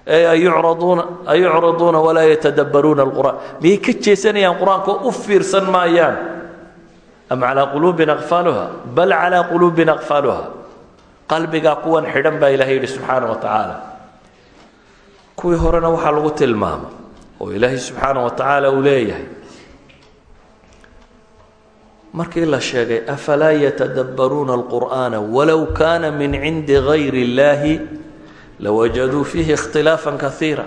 ayucraduuna walaa yatadabbaruuna alqur'aan. Miyay ka jeesanayaan qur'aanka u fiirsan maayaan? Am calaa quluubin akfaaluha bal calaa quluubin akfaaluha qalbigaa kuwan xidhan baa ilahay yidhi wa tacaala. Kuwii horena waxaa lagu tilmaama oo ilaahay subxaana wa tacaala uu markii la sheegay afalaa yatadabbaruuna alqur'aana walow kaana min cindi gayri اllaahi lawajaduu fiihi ikhtilaafan kaiira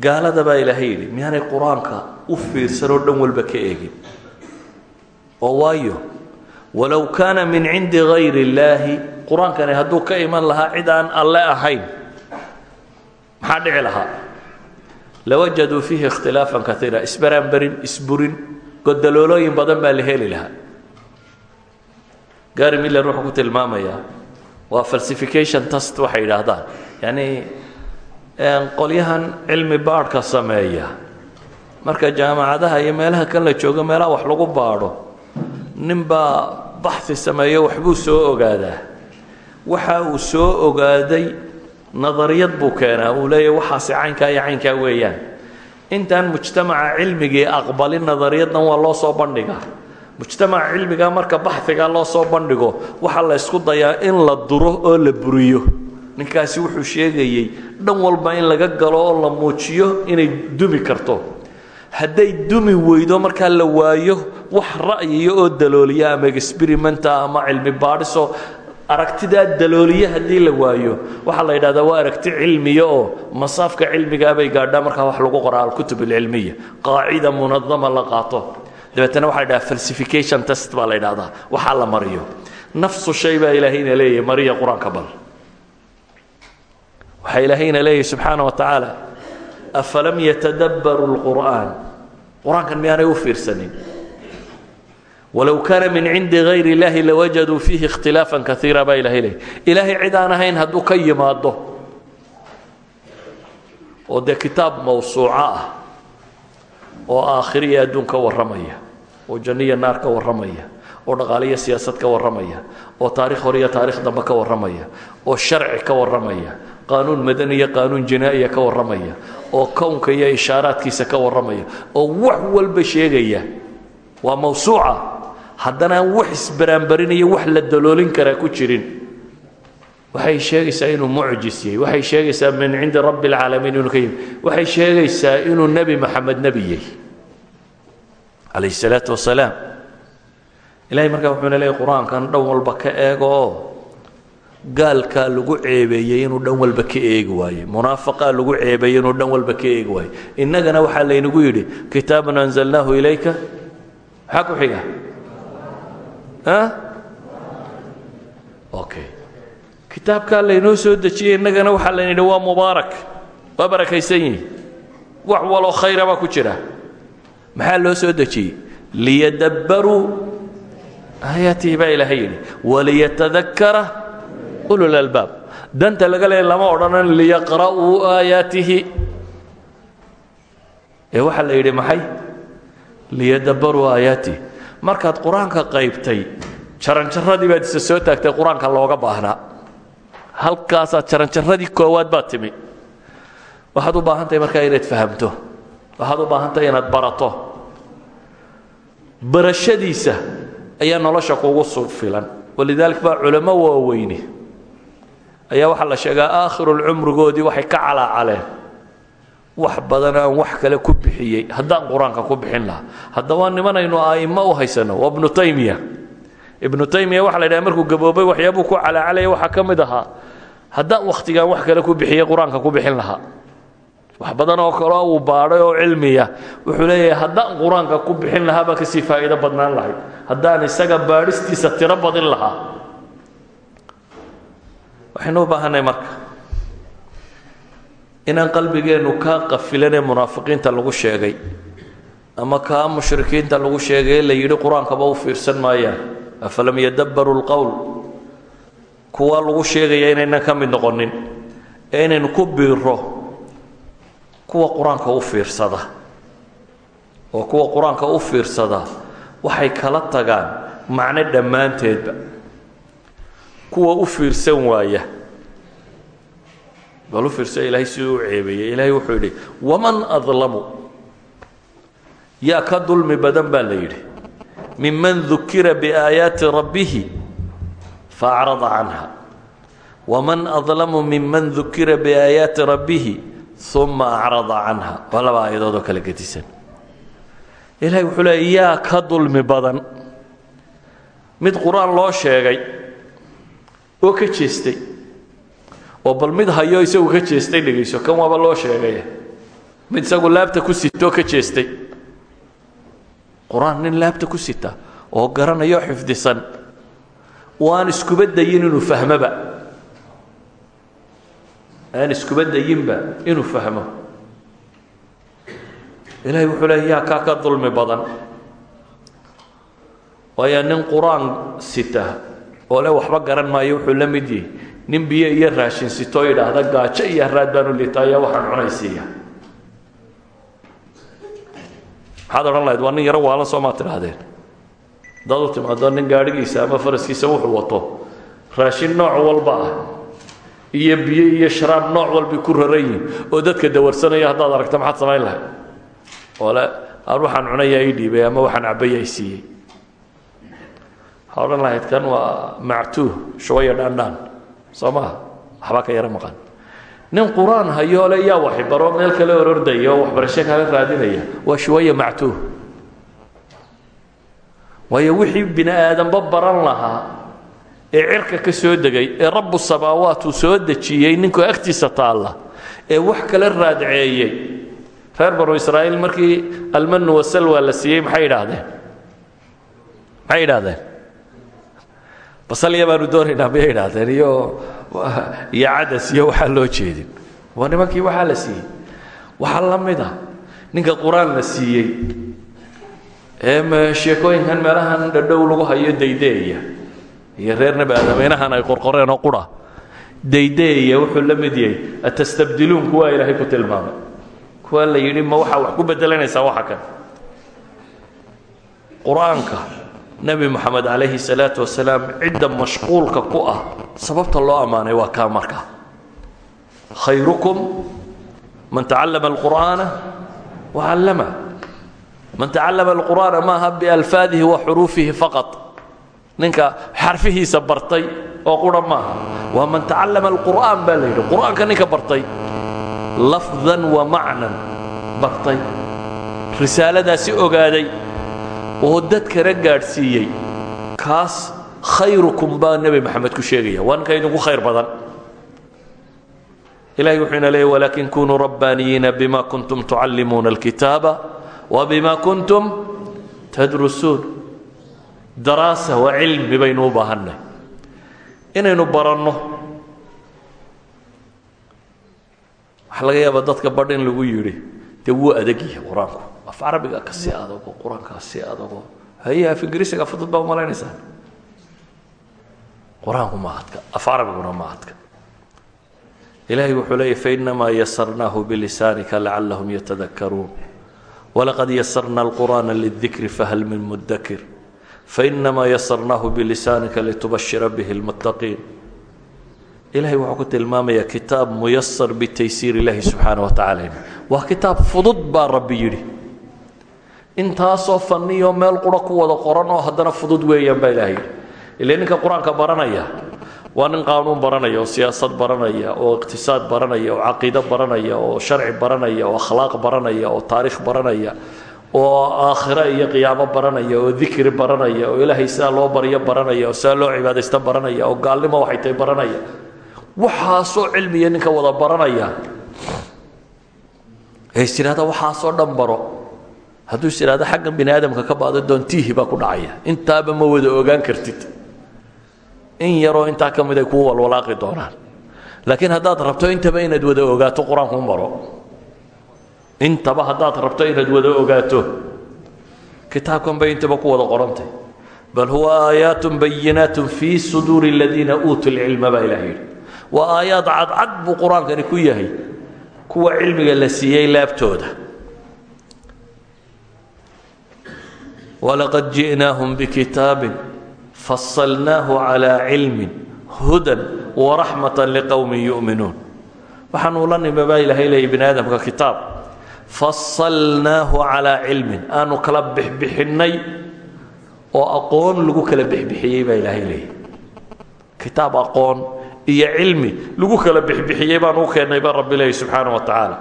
gaalada baa ilaahay yidhi miyaanay qur'aanka u fiirsanoo dhan walba ka eegin oo waayo walow kaana min cindi gayri اllaahi qur'aankani hadduu ka iman lahaa cid aan alle ahayn maxaa dhici lahaa lawajaduu fiihi ikhtilaafan kaiira isbaraanberin isburin godaloolooyin badan baa la heli lahaa gary miller wuxuu ku tilmaamayaa waa falsification test waxay yidhaahdaan. Yacni qolyahan cilmi baadhka sameeya. Marka jaamacadaha iyo meelaha kan la joogo meelaha wax lagu baadho ninbaa baxi sameeyo waxbuu soo ogaadaa. Waxa uu soo ogaaday nadariyad buu keenaa. Uu leeyahy waxaasi caynkaa iyo caynkaa weeyaan. Intaan mujtamaca cilmigii aqbalin nadariyaddan waa loo soo bandhigaa mujtamaca cilmiga marka baxiga loo soo bandhigo waxaa la ysku dayaa in la duro oo la buriyo. Ninkaasi wuxuu sheegayey dhan walba in laga galo oo la muujiyo inay dumi karto. Hadday dumi weydo markaa la waayo wax ra'yiya oo dalooliya ama experimenta ama cilmi baadhiso aragtidaa dalooliye haddii la waayo waxaa la yidhahdaa waa aragti cilmiya oo masaafka cilmigaabay gaadhaa markaa wax lagu qoraa alkutub alcilmiya qaacida munadama la qaato dabeetana waxa la ydhaha falsification test baa la ydhahdaa waxaa la mariyo. Nafsu shay baa ilaahayna mariya qur'aanka bal. Waxaa ilaahayna leeyahay subxaana wa tacaala afalam yatadabbaru lqur'aan qur'aankan miyaanay u fiirsanin. Walow kaana min cindi gayr اllahi lawajaduu fiihi ikhtilaafa kaiira baa ilahay leey ilaahay cid aan ahayn hadduu ka yimaado oo dee kitaab mawsuuco ah oo janniya naar ka warramaya oo dhaqaaliyo siyaasad ka warramaya oo taarikh hore iyo taarikh dambe ka warramaya oo sharci ka warramaya qaanuun madani iyo qaanuun jinaa'iya ka warramaya oo kownka iyo ishaaraadkiisa ka warramaya oo wax walba sheegaya. Waa mawsuuca. Haddana aan wax isbaraanbarinayo wax la daloolin karaa ku jirin. Waxay sheegaysaa inuu mucjis yahay. Waxay sheegaysaa min cindi rabbi alcaalamiin inuu ka yimi waxay sheegaysaa inuu nebi maxamed nebi yahay calayhi salaatu wasalaam. Ilahay markaa wuxuuna leeyay qur'aankan dhan walba ka eego. Oo lagu ceebeeyey inuu dhan walba ka eegi waaye. Munaafaqaa lagu ceebeeyey inuu dhan walba ka eegi waaye. Innagana waxaa laynagu yidhi kitaabun anzalnaahu ilayka. Maxaa ku xiga. Okay kitaabkaa laynoo soo dejiyey innagana waxaa layna yidhi waa mubaarak. Waa barakaysan yihi wax waloo khayra baa ku jira maxaa loo soo dejiyey? liyadabbaruu. Aayaatihi baa ilaahay yidhi waliyatadakara ulul albaab. Danta laga leeya lama odhanan liyaqra'uu aayaatihi. Ee waxaa la yidhi maxay? Liyadabbaruu aayaatihi. Markaad qur'aanka qaybtay jaranjaradii baad soo taagtay qur'aanka looga baahnaa halkaasaad jaranjaradii koowaad baad timi. Waxaad u baahan tahay markaa inaad fahamto waxaad u baahan tahay inaad barato. Barashadiisa ayaa nolosha kugu filan. Walidaalik baa culamo waaweyni. Ayaa waxaa la sheegaa aakhirulcumrigoodii waxay ka calaacaleen. Wax badan aan wax kale ku bixiyey. Haddaan qur'aanka ku bixin lahaa. Haddaba nimanaynu a'immo u haysano waa ibnu taymiya. Ibnu taymiya waxa la yidhaha markuu gaboobay waxyaabuu ku calaacalaya waxaa ka mid ahaa. Haddaan wakhtigaan wax kale ku bixiyey qur'aanka ku bixin lahaa wax badan oo kaleo uu baadhay oo cilmiya wuxuu leeyahay haddaan qur'aanka ku bixin lahaa baan ka sii faa'iido badnaan lahayd. Haddaan isaga baadhistiisa tiro badin lahaa. Waxaynu u baahanay marka inaan qalbigeennu kaa qafilanee munaafiqiinta lagu sheegay ama kaa mushrikiinta lagu sheegay la yidhi qur'aankaba u fiirsan maayaan. Afalam yadabbaruu lqowl kuwa lagu sheegaya inaynan ka mid noqonin ee ku biiro kuwa qur'aanka u fiirsada oo kuwa qur'aanka u fiirsada waxay kala tagaan macno dhammaanteedba. Kuwa u fiirsan waaya. Bal fiirsa ilaahay siduu u ceebeeyey ilaahay wuxuu yidhi waman adlamu? Yaa ka dulmi badan baa la yidhi. Miman dukira biaayaati rabbihi faacrada canha. Waman adlamu miman dukira biaayaati rabbihi uma acrada canha. Waa laba aayadood oo kala gedisan. Ilahay wuxuu leeya yaa ka dulmi badan. Mid qur'aan loo sheegay oo ka jeestay oo bal mid hayo isagu ka jeestay dhegayso kan waaba loo sheegay? Mid isagu laabta ku sitoo ka jeestay. Qur'aan nin laabta ku sita oo garanayo xifdisan oo aan iskuba dayin inuu fahmoba aan iskuba dayinba inuu fahmo. Ilaahay wuxuu leey yaa kaa ka dulmi badan. Waayo nin qur'aan sita oo le waxba garan maayo wuxuu la mid yihi nin biyo iyo raashin sitoo yidhaahda gaajo iyo haraad baanu litaayo waxaan cunaysiiya. Maxaad odhan lahayd waa nin yaro waalan soo maad tidhaahdeen? Haddaad u timaado nin gaadhigiisa ama faraskiisa wuxuu wato. Raashin nooc walba ah iyo biyo iyo sharaab nooc walbay ku raran yihiin oo dadka dawarsanaya haddaad aragto maxaad samayn lahayd? Oo le aan waxaan cunayaa ii dhiibay ama waxaan cabaya i siiyey? Waxaa odhan lahayd kan waa mactuuh shuwaya dhaandhaan. Soo maha waxbaa ka yaro maqan. Nin qur'aan hayoole yaa waxbaro meel kale orordaya oo waxbarasho kala raadinaya waa shuwaya mactuuh waayo wixii bini aadanba baran lahaa ee cirka ka soo degay ee rabbu samaawaat uu soo dejiyey ninkoo agtiisa taalla ee wax kala raadceeyey. Reer banu israa'iil markii almanu wasalwa la siiyey maxay yidhaahdeen? Maxay yidhaahdeen? Basalya baanu doonaynaa miyay idhaahdeen iyo iyo cadas iyo waxaa loo jeedin. Waa nimankii waxaa la siiyey. Waxaa la mid a ninka qur'aan la siiyey. Ee sheekooyinkan meelahan dhadhow lagu hayo daydeeya iyo reer nebi aadameynahan ay qorqoreen oo qura. Daydeeya wuxuu la mid yahay atastabdiluun kuwaa ilaahay ku tilmaamay. Ku waa la yidhi ma waxaa wax ku bedelanaysaa waxa kan qur'aanka nebi moxamed calayhi salaatu wasalaam cidda mashquulka ku ah sababta loo ammaanay waa kaa marka. Khayrukum man tacallama alqur'aana wacallama man tacallama alqur'aana maaha bialfaadihi wa xuruufihi faqad ninka xarfihiisa bartay oo qura maaha. Man tacallama alqur'aan baa la yidhi. Ninka bartay lafdan wa macnan bartay. Risaaladaasi ogaaday oo dadkana gaadhsiiyey kaas khayrukum baa nebi maxamed ku sheegaya. Waa ninka idinku khayr badan. Ilahay wuxuuna leeyay walaakin kunuu bima kuntum tucallimuuna alkitaaba wa bima kuntum tadrusuun daraasa waa cilmi baynu u baahannay inaynu baranno waxaa laga yaabaa dadka badh in lagu yidhi dee wuu adagyahay qur'aanku. Af carabiga ka sii adago qur'aankaa sii adago haye af ingiriisiga fudud baa umalaynaysaa qur'aanku ma adka af carabiguna ma adka ilaahay wuxuu leeyay fainamaa yasarnaahu bilisaanika lacallahum yatadakaruun walaqad yasarna alqur'aana lidikri fahal min mudakir fainamaa yasarnaahu bilisaanika litubashira bihi lmuttaqiin ilahay wuxuu ku tilmaamayaa kitaab muyasar bitaysiir illaahi subxaana wa tacala waa kitaab fudud baa rabbi yidhi intaasoo fanniyo meel qura ku wada qoran oo haddana fudud weeyaan baa ilahay yidhi ile ninka qur'aanka baranaya waa nin qaanuun baranaya oo siyaasad baranaya oo iqtisaad baranaya oo caqiido baranaya oo sharci baranaya oo akhlaaq baranaya oo taariikh baranaya oo aakhiro iyo qiyaamo baranaya oo dikri baranaya oo ilaahay sidaa loo baryo baranaya oo sidaa loo cibaadaysto baranaya oo gaalnimo waxay tahay baranaya. Waxaasoo cilmiya ninka wada baranaya. Ee is idhahda waxaasoo dhan baro. Hadduu is idhahdo xaggan bini aadamka ka baado doontiihi baa ku dhacaya. Intaaba ma wada ogaan kartid. In yaroo intaa ka mid ay kuu walwalaaqi doonaan. Laakiin haddaad rabto intaba inaad wada ogaato qur'aanku maro intaba haddaad rabto inaad wada ogaato. Kitaabkan bay intaba ku wada qorantay. Bal huwa aayaat bayinaat fii suduuri aladiina uutuu lcilma baa ilaah yidhi. Waa aayaad cadcad buu qur'aankani ku yahay. Kuwa cilmiga la siiyey laabtooda. Walaqad ji'naahum bikitaabin fasalnaahu calaa cilmin hudan waraxmatan liqowmin yu'minuun. Waxaanuu la nimi baa ilaahay leeyay fasalnaahu calaa cilmin. Aanu kala bixbixinnay oo aqoon lagu kala bixbixiyey baa ilaahay leeyay kitaab aqoon iyo cilmi lagu kala bixbixiyey baan u keennay baa rabbi leeyay subxaana wa tacaala.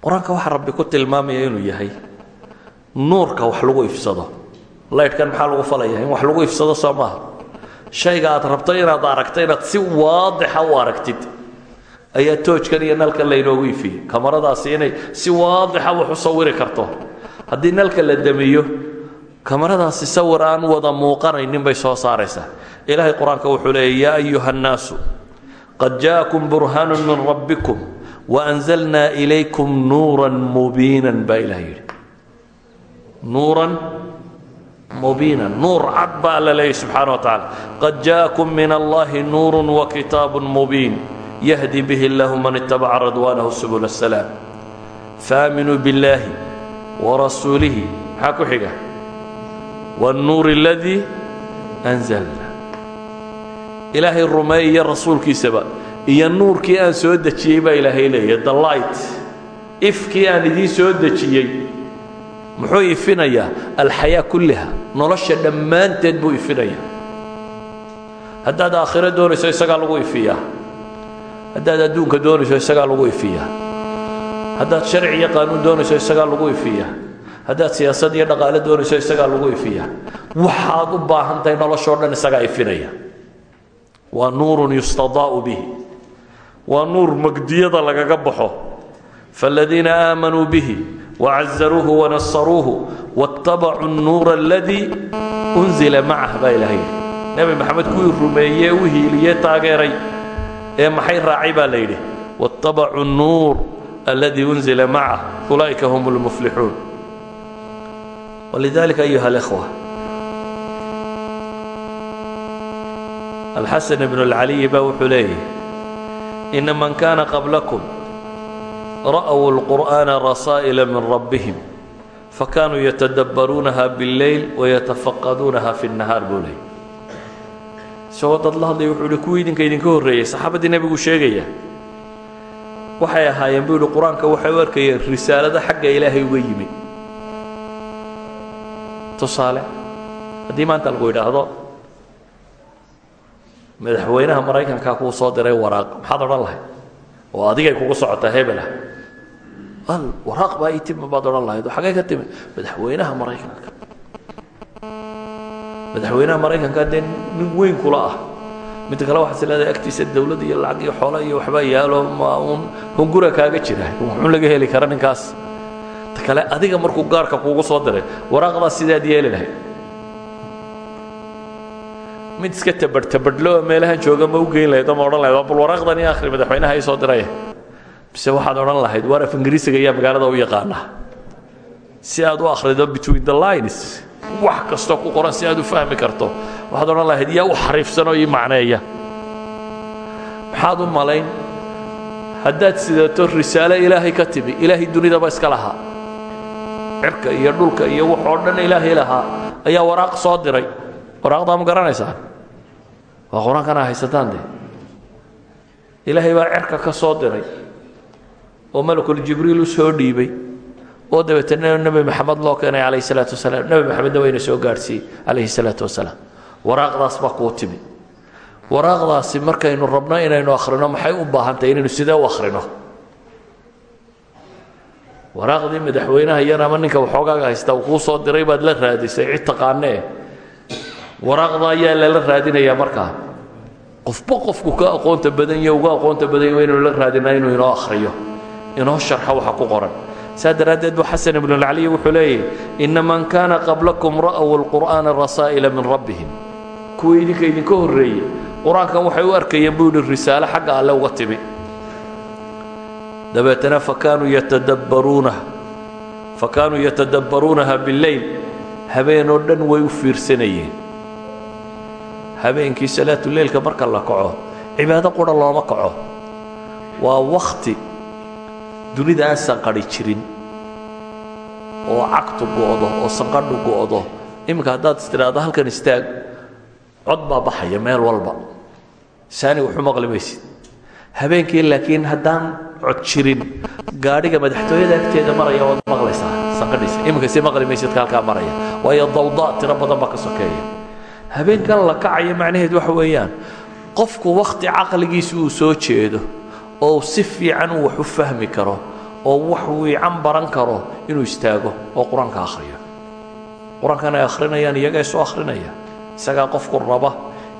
Qur'aanka rabbi ku tilmaamaya inuu yahay nuurka wax lagu ifsado laydhkan maxaa lagu falaya? Wax lagu ifsado soo shayga aad rabto inaad aragto inaad si waadixa u aragtid ayaa toojkan iyo nalkan laynoogu ifiyey kamaradaasi inay si waadixa wax u sawiri karto. Haddii nalka la damiyo kamaradaasi sawir aan wada muuqanaynin bay soo saaraysaa. Ilaahay qur'aanka wuxuu leeyay yaa ayuha nnaasu qad jaakum burhaanu min rabbikum waanzalnaa ilaykum nuuran mubiinan baa ilaah yidhi. Nuuran mubiina nuur cad baa alla leeyay subxaana wa tacaala. Qad jaakum min allahi nuuru wakitaabu mubiin yahdi bihi allahu man itabaca radwaanahu subul asalaam faaminuu billaahi warasuulihi maxaa ku xiga wاnnuuri aladii anzalna ilaahay rumeeya rasuulkiisaba iyo nuurkii aan soo dejiyey baa ilaahay leeyahy the light. ifkii aan idiin soo dejiyey muxuu ifinayaa alxayaa kulliha nolosha dhammaanteed buu ifinayaa haddaad aakhiro doonayso isagaa lagu ifiyaa haddaad adduunka doonayso isagaa lagu ifiyaa haddaad sharci iyo qaanuun doonayso isagaa lagu ifiyaa haddaad siyaasad iyo dhaqaale doonayso isagaa lagu ifiyaa waxaad u baahan tahay noloshoo dhan isagaa ifinaya waa nuurun yustadaa'u bihi. Waa nuur magdiyada lagaga baxo. Faaladiina aamanuu bihi wacazaruuhu wanasaruuhu waattabacuu nnuura aladii unzila macah baa ilaha yidhi. Nebi maxamed kuwii rumeeyee u hiiliyee taageeray ee maxay raacay baa la yidhi waattabacuu nnuur aladii unzila macah ulaa'ika hum lmuflixuun walidalika ayuha alikhwa alxasan ibnu alcaliyi baa wuxuu leeyahy ina man kaana qablakum ra'w اlqur'ana rasaa'ila min rabbihim fakanuu yatadabbaruunaha bاlleyl wayatafaqaduunaha fi الnahaar buu leey isagoo dad la hadlaya wuxuu ihi kuwii idinka idinka horreeyey saxaabaddii nebigu sheegaya. Waxay ahaayeen buu yihi qur'aanka waxay u arkayeen risaalado xagga ilaahay uga yimi tusaale haddii maanta lagu yidhaahdo madaxweynaha maraykankaa kuu soo diray waraaq maxaad odhan lahayd? Oo adigay kugu socotaa hebelah al waraaq baa ii timi baad odhan lahayd. Oo xaggay ka timi madaxweynaha maraykanka madaxweynaha maraykanka dee nin weyn kula ah. Midda kale waxaad is leedahay agtiisa dawlad iyo lacag iyo xoolo iyo waxbaa yaalo ma uun hungura kaaga jira. Wuxuun laga heli kara ninkaas. Ta kale adiga markuu gaarka kuugu soo diray waraaqdaas sidaad yeeli lahayd. Mid iska tabadh tabadhlo oo meelahan jooga ma u geyn lahayd oo ma odhan lahayd bal waraaqdan iyo akhri madaxweynaha ii soo diraya bise waxaad odhan lahayd waar af ingiriisiga ayaa magaalada u yaqaana si aad u akhrido between the lines wax kastoo ku qoran si aad u fahmi karto. Waxaad odhan lahayd yaa u xariifsanoo ii macneeya. Maxaad u malayn? Haddaad sidato risaalo ilaahay ka timi ilaahay dunidaba iska lahaa. Cirka iyo dhulka iyo wax oo dhan ilaahay lahaa ayaa waraaq soo diray. Waraaqdaa ma garanaysaa? Waa qur'aankana haysataan dee. Ilaahay baa cirka ka soo diray oo malakul jibriil u soo dhiibay oo dabeetana nebi maxamed loo keenay calayhi salaatu wasalaam. Nebi maxamedna wayna soo gaadhsiiyey calayhi salaatu wasalaam. Waraaqdaas baa kuu timi. Waraaqdaasi markaynu rabno inaynu akhrino maxay u baahantahy inaynu sidee u akhrino? Waraaqdii madaxweynaha iyana ama ninka waxoogaaga haysta uu kuu soo diray baad la raadisay cid taqaanee. Waraaqda ayaa lala raadinayaa markaa. Qofba qofku ka aqoonta badan iyo uga aqoonta badan waa inaynu la raadinaa inuu akhriyo. Inoo sharxo waxa ku qoran saa daraaddeed bu xasan ibnulcaliy wuxuu leeyahy ina man kaana qablakum ra'w alqur'aana rasaa'ila min rabbihim. Kuwii idinka idinka horreeyey qur'aankan waxay u arkayeen buu yidhi risaalo xagga alle uga timi. Dabeetana fakaanuu yatadabbaruunaha fakaanuu yatadabbaruunaha billeyl habeenoo dhan way u fiirsanayeen. Habeenkii salaatuleylka marka la kaco cibaado qura looma kaco. Waa wakhti dunida aan sanqadhi jirin oo cagtu go'do oo sanqadhu go'do iminka haddaad istidhaahdo halkan istaag cod baa baxaya meel walba. Saani waxu maqli maysid. Habeenkii laakiin haddaan cod jirin gaadhiga madaxtooyada agteeda maraya waad maqlaysaa sanqadhiisa iminka si maqli maysidka halkaa maraya. Waayo dawdaa tiro badan baa ka sokeeya. Habeenkan la kacayo macnaheed waxa weeyaan qofku wakhti caqligiisa uu soo jeedo oo si fiican uu wax u fahmi karo oo wax wiican baran karo inuu istaago oo qur'aanka akhriyo. Qur'aankan ay akhrinayaan iyagaa soo akhrinaya isagaa qofku raba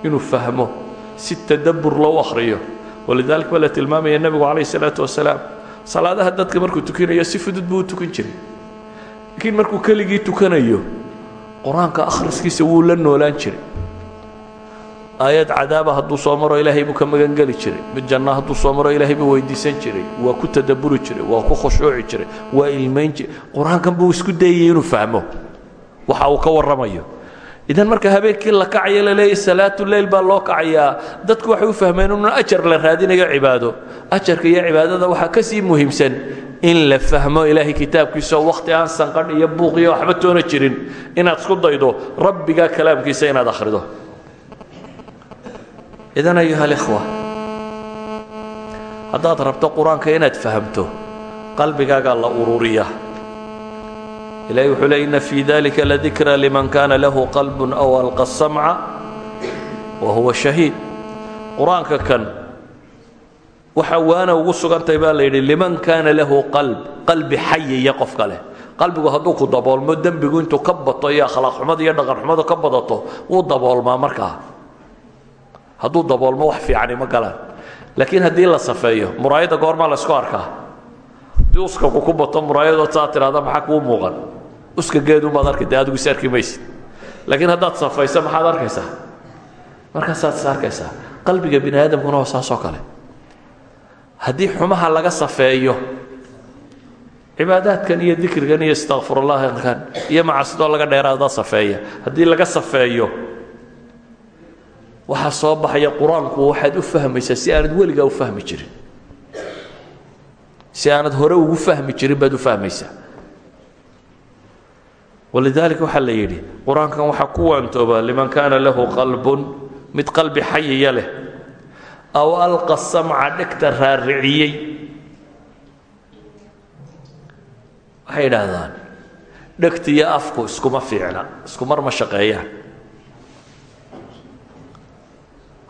inuu fahmo si tadabbur loo akhriyo. Walidaalika baa la tilmaamaya nebigu calayh isalaatu wasalaam salaadaha dadka markuu tukinayo si fudud buu u tukan jiray. Laakiin markuu keligii tukanayo qur'aanka akhriskiisa wuu la noolaan jiray aayad cadaaba hadduu soo maro ilaahay buu ka magangeli jiray. Mid janna hadduu soo maro ilaahay buu weydiisan jiray. Waa ku tadabburi jiray waa ku khushuuci jiray waa ilmayn jiray. Qur'aankan buu isku dayayay inuu fahmo. Waxa uu ka warramayo. Idan marka habeenkii la kacayo la leeyahy salaatu leyl baa loo kacayaa. Dadku waxay u fahmeen inuu ajar la raadinayo cibaado. Ajarka iyo cibaadada waxaa ka muhiimsan in la fahmo ilaahay kitaabkiisaoo wakhti aan sanqadh iyo buuq iyo waxba toona jirin. Inaad isku daydo rabbigaa kalaamkiisa inaad akhrido idan ayuha alikhwa haddaad rabto qur'aanka inaad fahamto qalbigaagaa la ururiya. Ilahi wuxuu le ina fii dalika ladikra liman kana lahu qalbun aw alqa samca wa huwa shahiid. Qur'aanka kan waxa waana ugu sugantay baa la yidhi liman kaana lahu qalb qalbi xayiya qofka leh qalbigu hadduu ku daboolmo dembigu intuu ka bato iyo akhlaaq xumada iyo dhaqan xumadu ka badato wuu daboolmaa markaa hadduu daboolmo wax fiicani ma galaan laakiin haddii la safeeyo muraayadda goormaa la isku arkaa. Haddii uskaku ku bato muraayadood saa maxaa kuu muuqan? Uska geedunbaad arki dee adigu is arki maysid. Laakiin haddaad safayso maxaad arkaysaa? Markaasaad is arkaysaa. Qalbiga bini aadamkuna waa saasoo kale. Haddii xumaha laga safeeyo cibaadaadkan iyo dikrigan iyo istakfirullahkan iyo macasidoo laga dheeraada safeeya haddii laga safeeyo waxaa soo baxaya qur'aanku waxaad u fahmaysaa si aanad weligaa u fahmi jirin. Si aanad hore ugu fahmi jirin baad u fahmaysaa. Walidaalika waxaa la yidhi qur'aankan waxaa ku waantooba liman kaana lahu qalbun mid qalbi xayiya leh aw alqa samca dhegta raariciyey. Waxay idhaahdaan dhegta iyo afku iskuma fiicna isku mar ma shaqeeyaan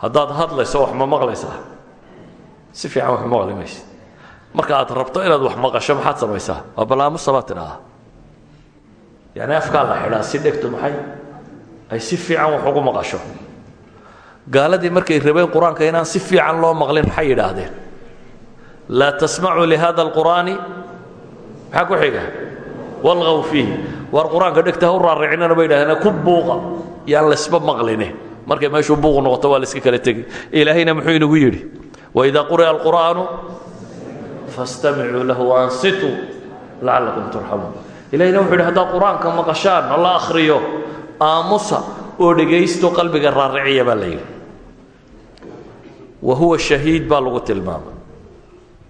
haddaad hadlayso wax ma maqlaysaa si fiican wax maqli maysa. Marka aad rabto inaad wax maqasho maxaad samaysaa? Waa balaamusa baad tidhaahaa yani afkaa la xidhaa si dhegtu maxay? Ay si fiican wax ugu maqasho. Gaaladii markay rabeen qur'aanka inaan si fiican loo maqlin maxay yidhaahdeen? Laa tasmacuu lihada alqur'aani. Maxaa ku xiga? Walgaw fiihi. War qur'aanka dhegta ha u raaricinana bay yidhahdeen ku buuqa. Yaan laysba maqline markay meeshuu buuq noqoto waa la iska kala tegi. Ilaahayna muxuu inagu yidhi waidaa quri'a alqur'aanu fastamicuu lahu waansituu lacallakum turxamuun ilahina wuxuu yidhi haddaad maqashaan oo la akhriyo aamusa oo dhegaysto qalbiga raariciya baa la wa huwa shahiid baa lagu tilmaamay.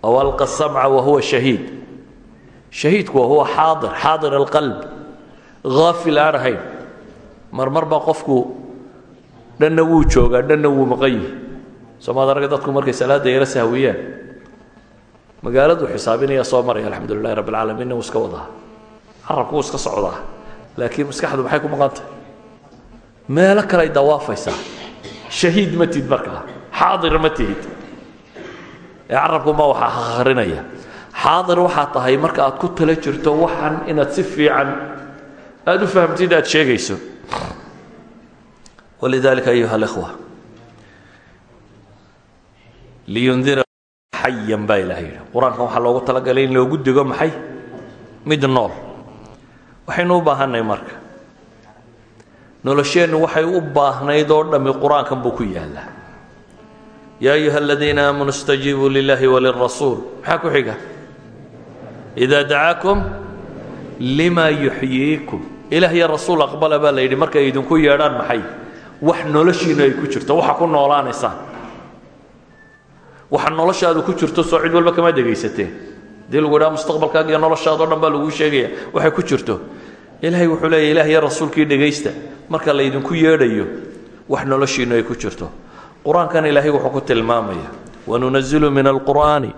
Aw alqa samca wa huwa shahiid. Shahiidku huwa xaadir xaadir alqalb. Haafil aan marmar baa qofku dhanna wuu joogaa dhanna wuu maqan yihi soomaad aragga dadku markay salaadda yaro sahwiyaan magaaladuu xisaabinaya soo maraya alxamdu lilahi rabbi alcaalamiinna wuu iska wadaa. Carabku wuu iska socdaa. Laakiin maskaxdu maxay ku maqantah meelo kale ay dawaafaysaa shahiid ma tihid markaa. Xaadir ma tihid. Ee carabku ma waxa akhrinaya xaadir waxaa tahay marka aad ku tala jirto waxan inaad si fiican aada u fahamtid aad sheegayso walidalika ayuha اlkhwa liyundira xayan baa ilaha yidhi qur'aankan waxaa loogu talagalay in loogu dego maxay mid nool waxaynu u baahanay marka nolosheennu waxay u baahnayd oo dhammi qur'aankan buu ku yaallaa yaa ayuha aladiina aamanuu istajiibuu lilahi walirasuul maxaa ku xiga idaa dacaakum limaa yuxyiikum ilaah iyo idinku yeedhaan maxay wax noloshiinu ay ku jirto waxa ku noolaanaysaan waxa noloshaadu ku jirto soo cid walba kama dhegaysateen haddii lagu idhaha iyo noloshaado dhan baa laguu sheegaya ku jirto. Ilaahay wuxuu leeya ilah iyo rasuulkii dhegaysta. Marka laydinku yeedhayo wax noloshiinu ay ku jirto. Qur'aankan ilaahay wuxuu ku tilmaamaya wanunazilu min alqur'aani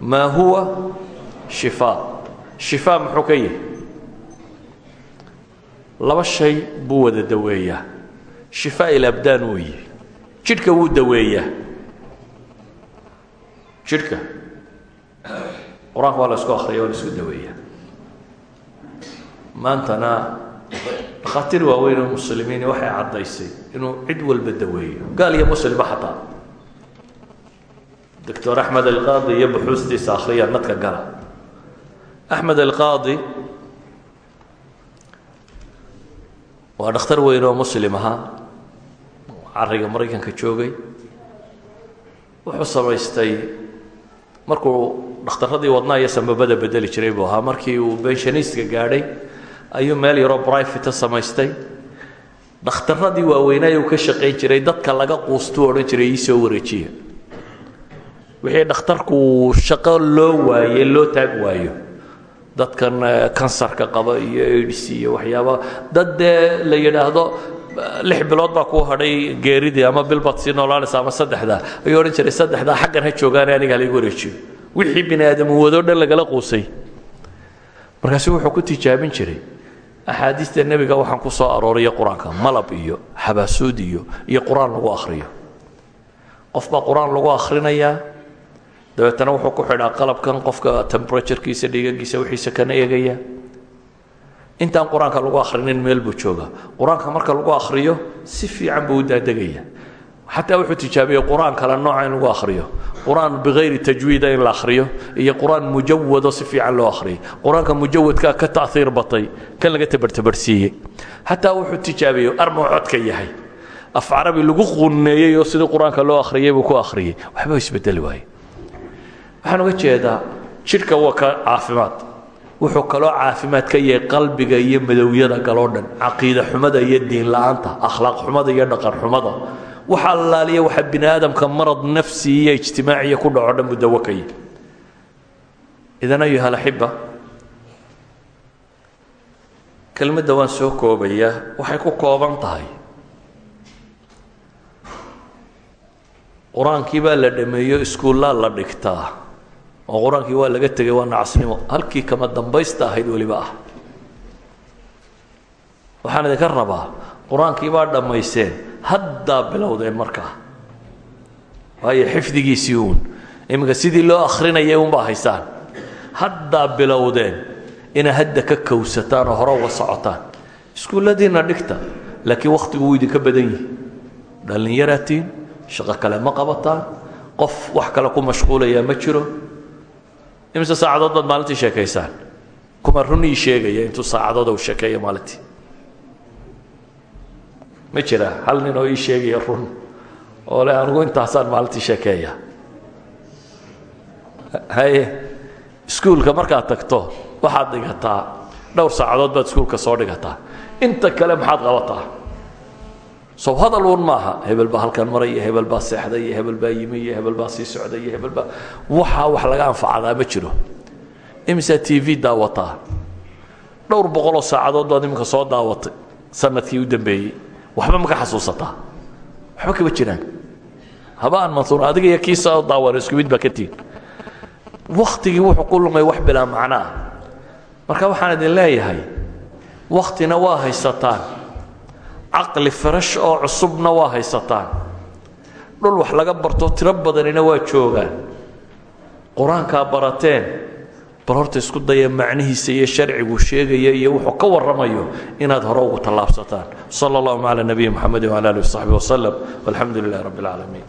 maa huwa shifaa. Shifaa muxuu ka yahay laba shay buu wada daweeyaa shifaa ilabdaan weeye jidhka wuu daweeyaa jidhka qur'aanka isku la isku daweeyaa maantana dhakhaatiir waaweyn oo muslimiini waxay caddaysay inuu cid walba daweeyo. Gaal iyo muslimba xataa. Doctor axmed alqaadi iyo buxuustiisa akhriya nadka gala. Axmed alqaadi waa dhakhtar weyn cariga maraykanka joogay wuxuu samaystay markuu dhakhtarradii wadnaha iyo sambabada bedeli jiray buu ahaa. Markii uu benshaniistka gaadhay ayuu meel yaroo brifata samaystay. Dhakhtarradii waaweynaaye uu ka shaqayn jiray dadka laga quustuu odhan jiray ii soo wareejiya wixii dhakhtarku shaqo loo waaye loo taag waayo dadkan kansarka qaba iyo aids iyo waxyaaba dad dee la yidhaahdo lix bilood baa kuu hadhay geeridii ama bilbaad sii noolaanaysa ama saddexdaa ayuu odhan jiray saddexdaa xaggan ha joogaane aniga halaigu wareejiyo. Wixii bini aadam wadoo dhan lagala quusay. Markaasu wuxuu ku tijaabin jiray axaadiista nebiga waxaan ku soo arooriya qur'aanka malab iyo xabaasuud iyo iyo qur'aan lagu akhriyo. Qof baa qur'aan lagu akhrinayaa dabeetana wuxuu ku xidhaa qalabkan qofka tembraturekiisa dhigagiisa wixiisa kana eegaya intaan qur'aanka lagu akhrinin meel buu jooga qur'aanka marka lagu akhriyo si fiican buu u daadegaya. Xataa wuxuu tijaabiyey qur'aan kale nooca in lagu akhriyo. Qur'aan bikayri tajwiida in la akhriyo iyo qur'aan mujawado si fiican loo akhriyay qur'aanka mujawadkaa ka taiir batay kan laga tabartabarsiiyey xataa wuxuu tijaabiyey armuu codka yahay. Af carabi lagu qunneeyey oo sidii qur'aanka loo akhriyey buu ku akhriyey. Waxba isbedeli waaye waxaan uga jeedaa jidhka waa ka caafimaad wuxuu kaloo caafimaad ka yahay qalbiga iyo madowyada galoo dhan caqiida xumada iyo diin la'aanta akhlaaq xumada iyo dhaqan xumada. Waxa allaaliya waxa bini marad nafsi iyo ijtimaaciya ku dhaco dhan buu dawo ka yahy idan ayuha alaxiba kelmadda waan soo koobayaa waxay ku kooban tahay. Qur'aankii baa la dhameeyo iskuullaa la dhigtaa oo qur'aankii waa laga tegay waa nacasnimo. Halkii kama dambaysta ahayd weliba ah. Waxaan idinka rabaa qur'aankii baa dhammayseen haddaa bilowdeen markaa waayo xifdigiisii uun iminka sidii loo akrinayay unbaa haysaan. Haddaa bilowdeen inaa hadda ka kowsataan oo hore uga socotaan. Iskuulladiinna dhigta laakiin wakhtigu wuu idinka badan yihi dhallinyaraatiin shaqo kale ma qabataan. Qof wax kale ku mashquulayaa ma jiro imise saacadood baad maalintii sheekaysaan? Kuma runii sheegaya intuu saacadood u sheekeeya maalintii. Ma jira hal nin oo ii sheegaya run oo le anigu intaasaan maalintii sheekeeya haye iskuulka markaad tagto waxaad dhigataa dhowr saacadood baad iskuulka soo dhigataa. Inta kale maxaad qabataa sow hadal uun maaha hebel baa halkan maray iyo hebel baa seexday iyo hebel baa yimi iyo hebel baa sii socday iyo hebel baa waxaa wax laga anfacadaa ma jiro. Imisaa t v daawataa dhowr boqoloo saacadood baad iminka soo daawatay sannadkii u dambeeyey. Waxba ma ka xasuusataa waxba kama jiraan. Haba aan mansuur adiga iyo kii soo daawana isku mid baa ka tihin waktigii wuxuu ku lumay wax bilaa macno ah marka waxaan idin leeyahay waktina waa haysataan caqli farash oo cusubna waa haysataan. Dhul wax laga barto tiro badanina waa joogaan. Qur'aankaa barateen bal isku daya macnihiisa iyo sharcigu sheegaya iyo wuxuu ka warramayo inaad hore ugu tallaabsataan. Sala allahuma cala nabiyi moxamedi wala alih wasaxbi waslem walxamdu lilahi rabbi اlcaalamiin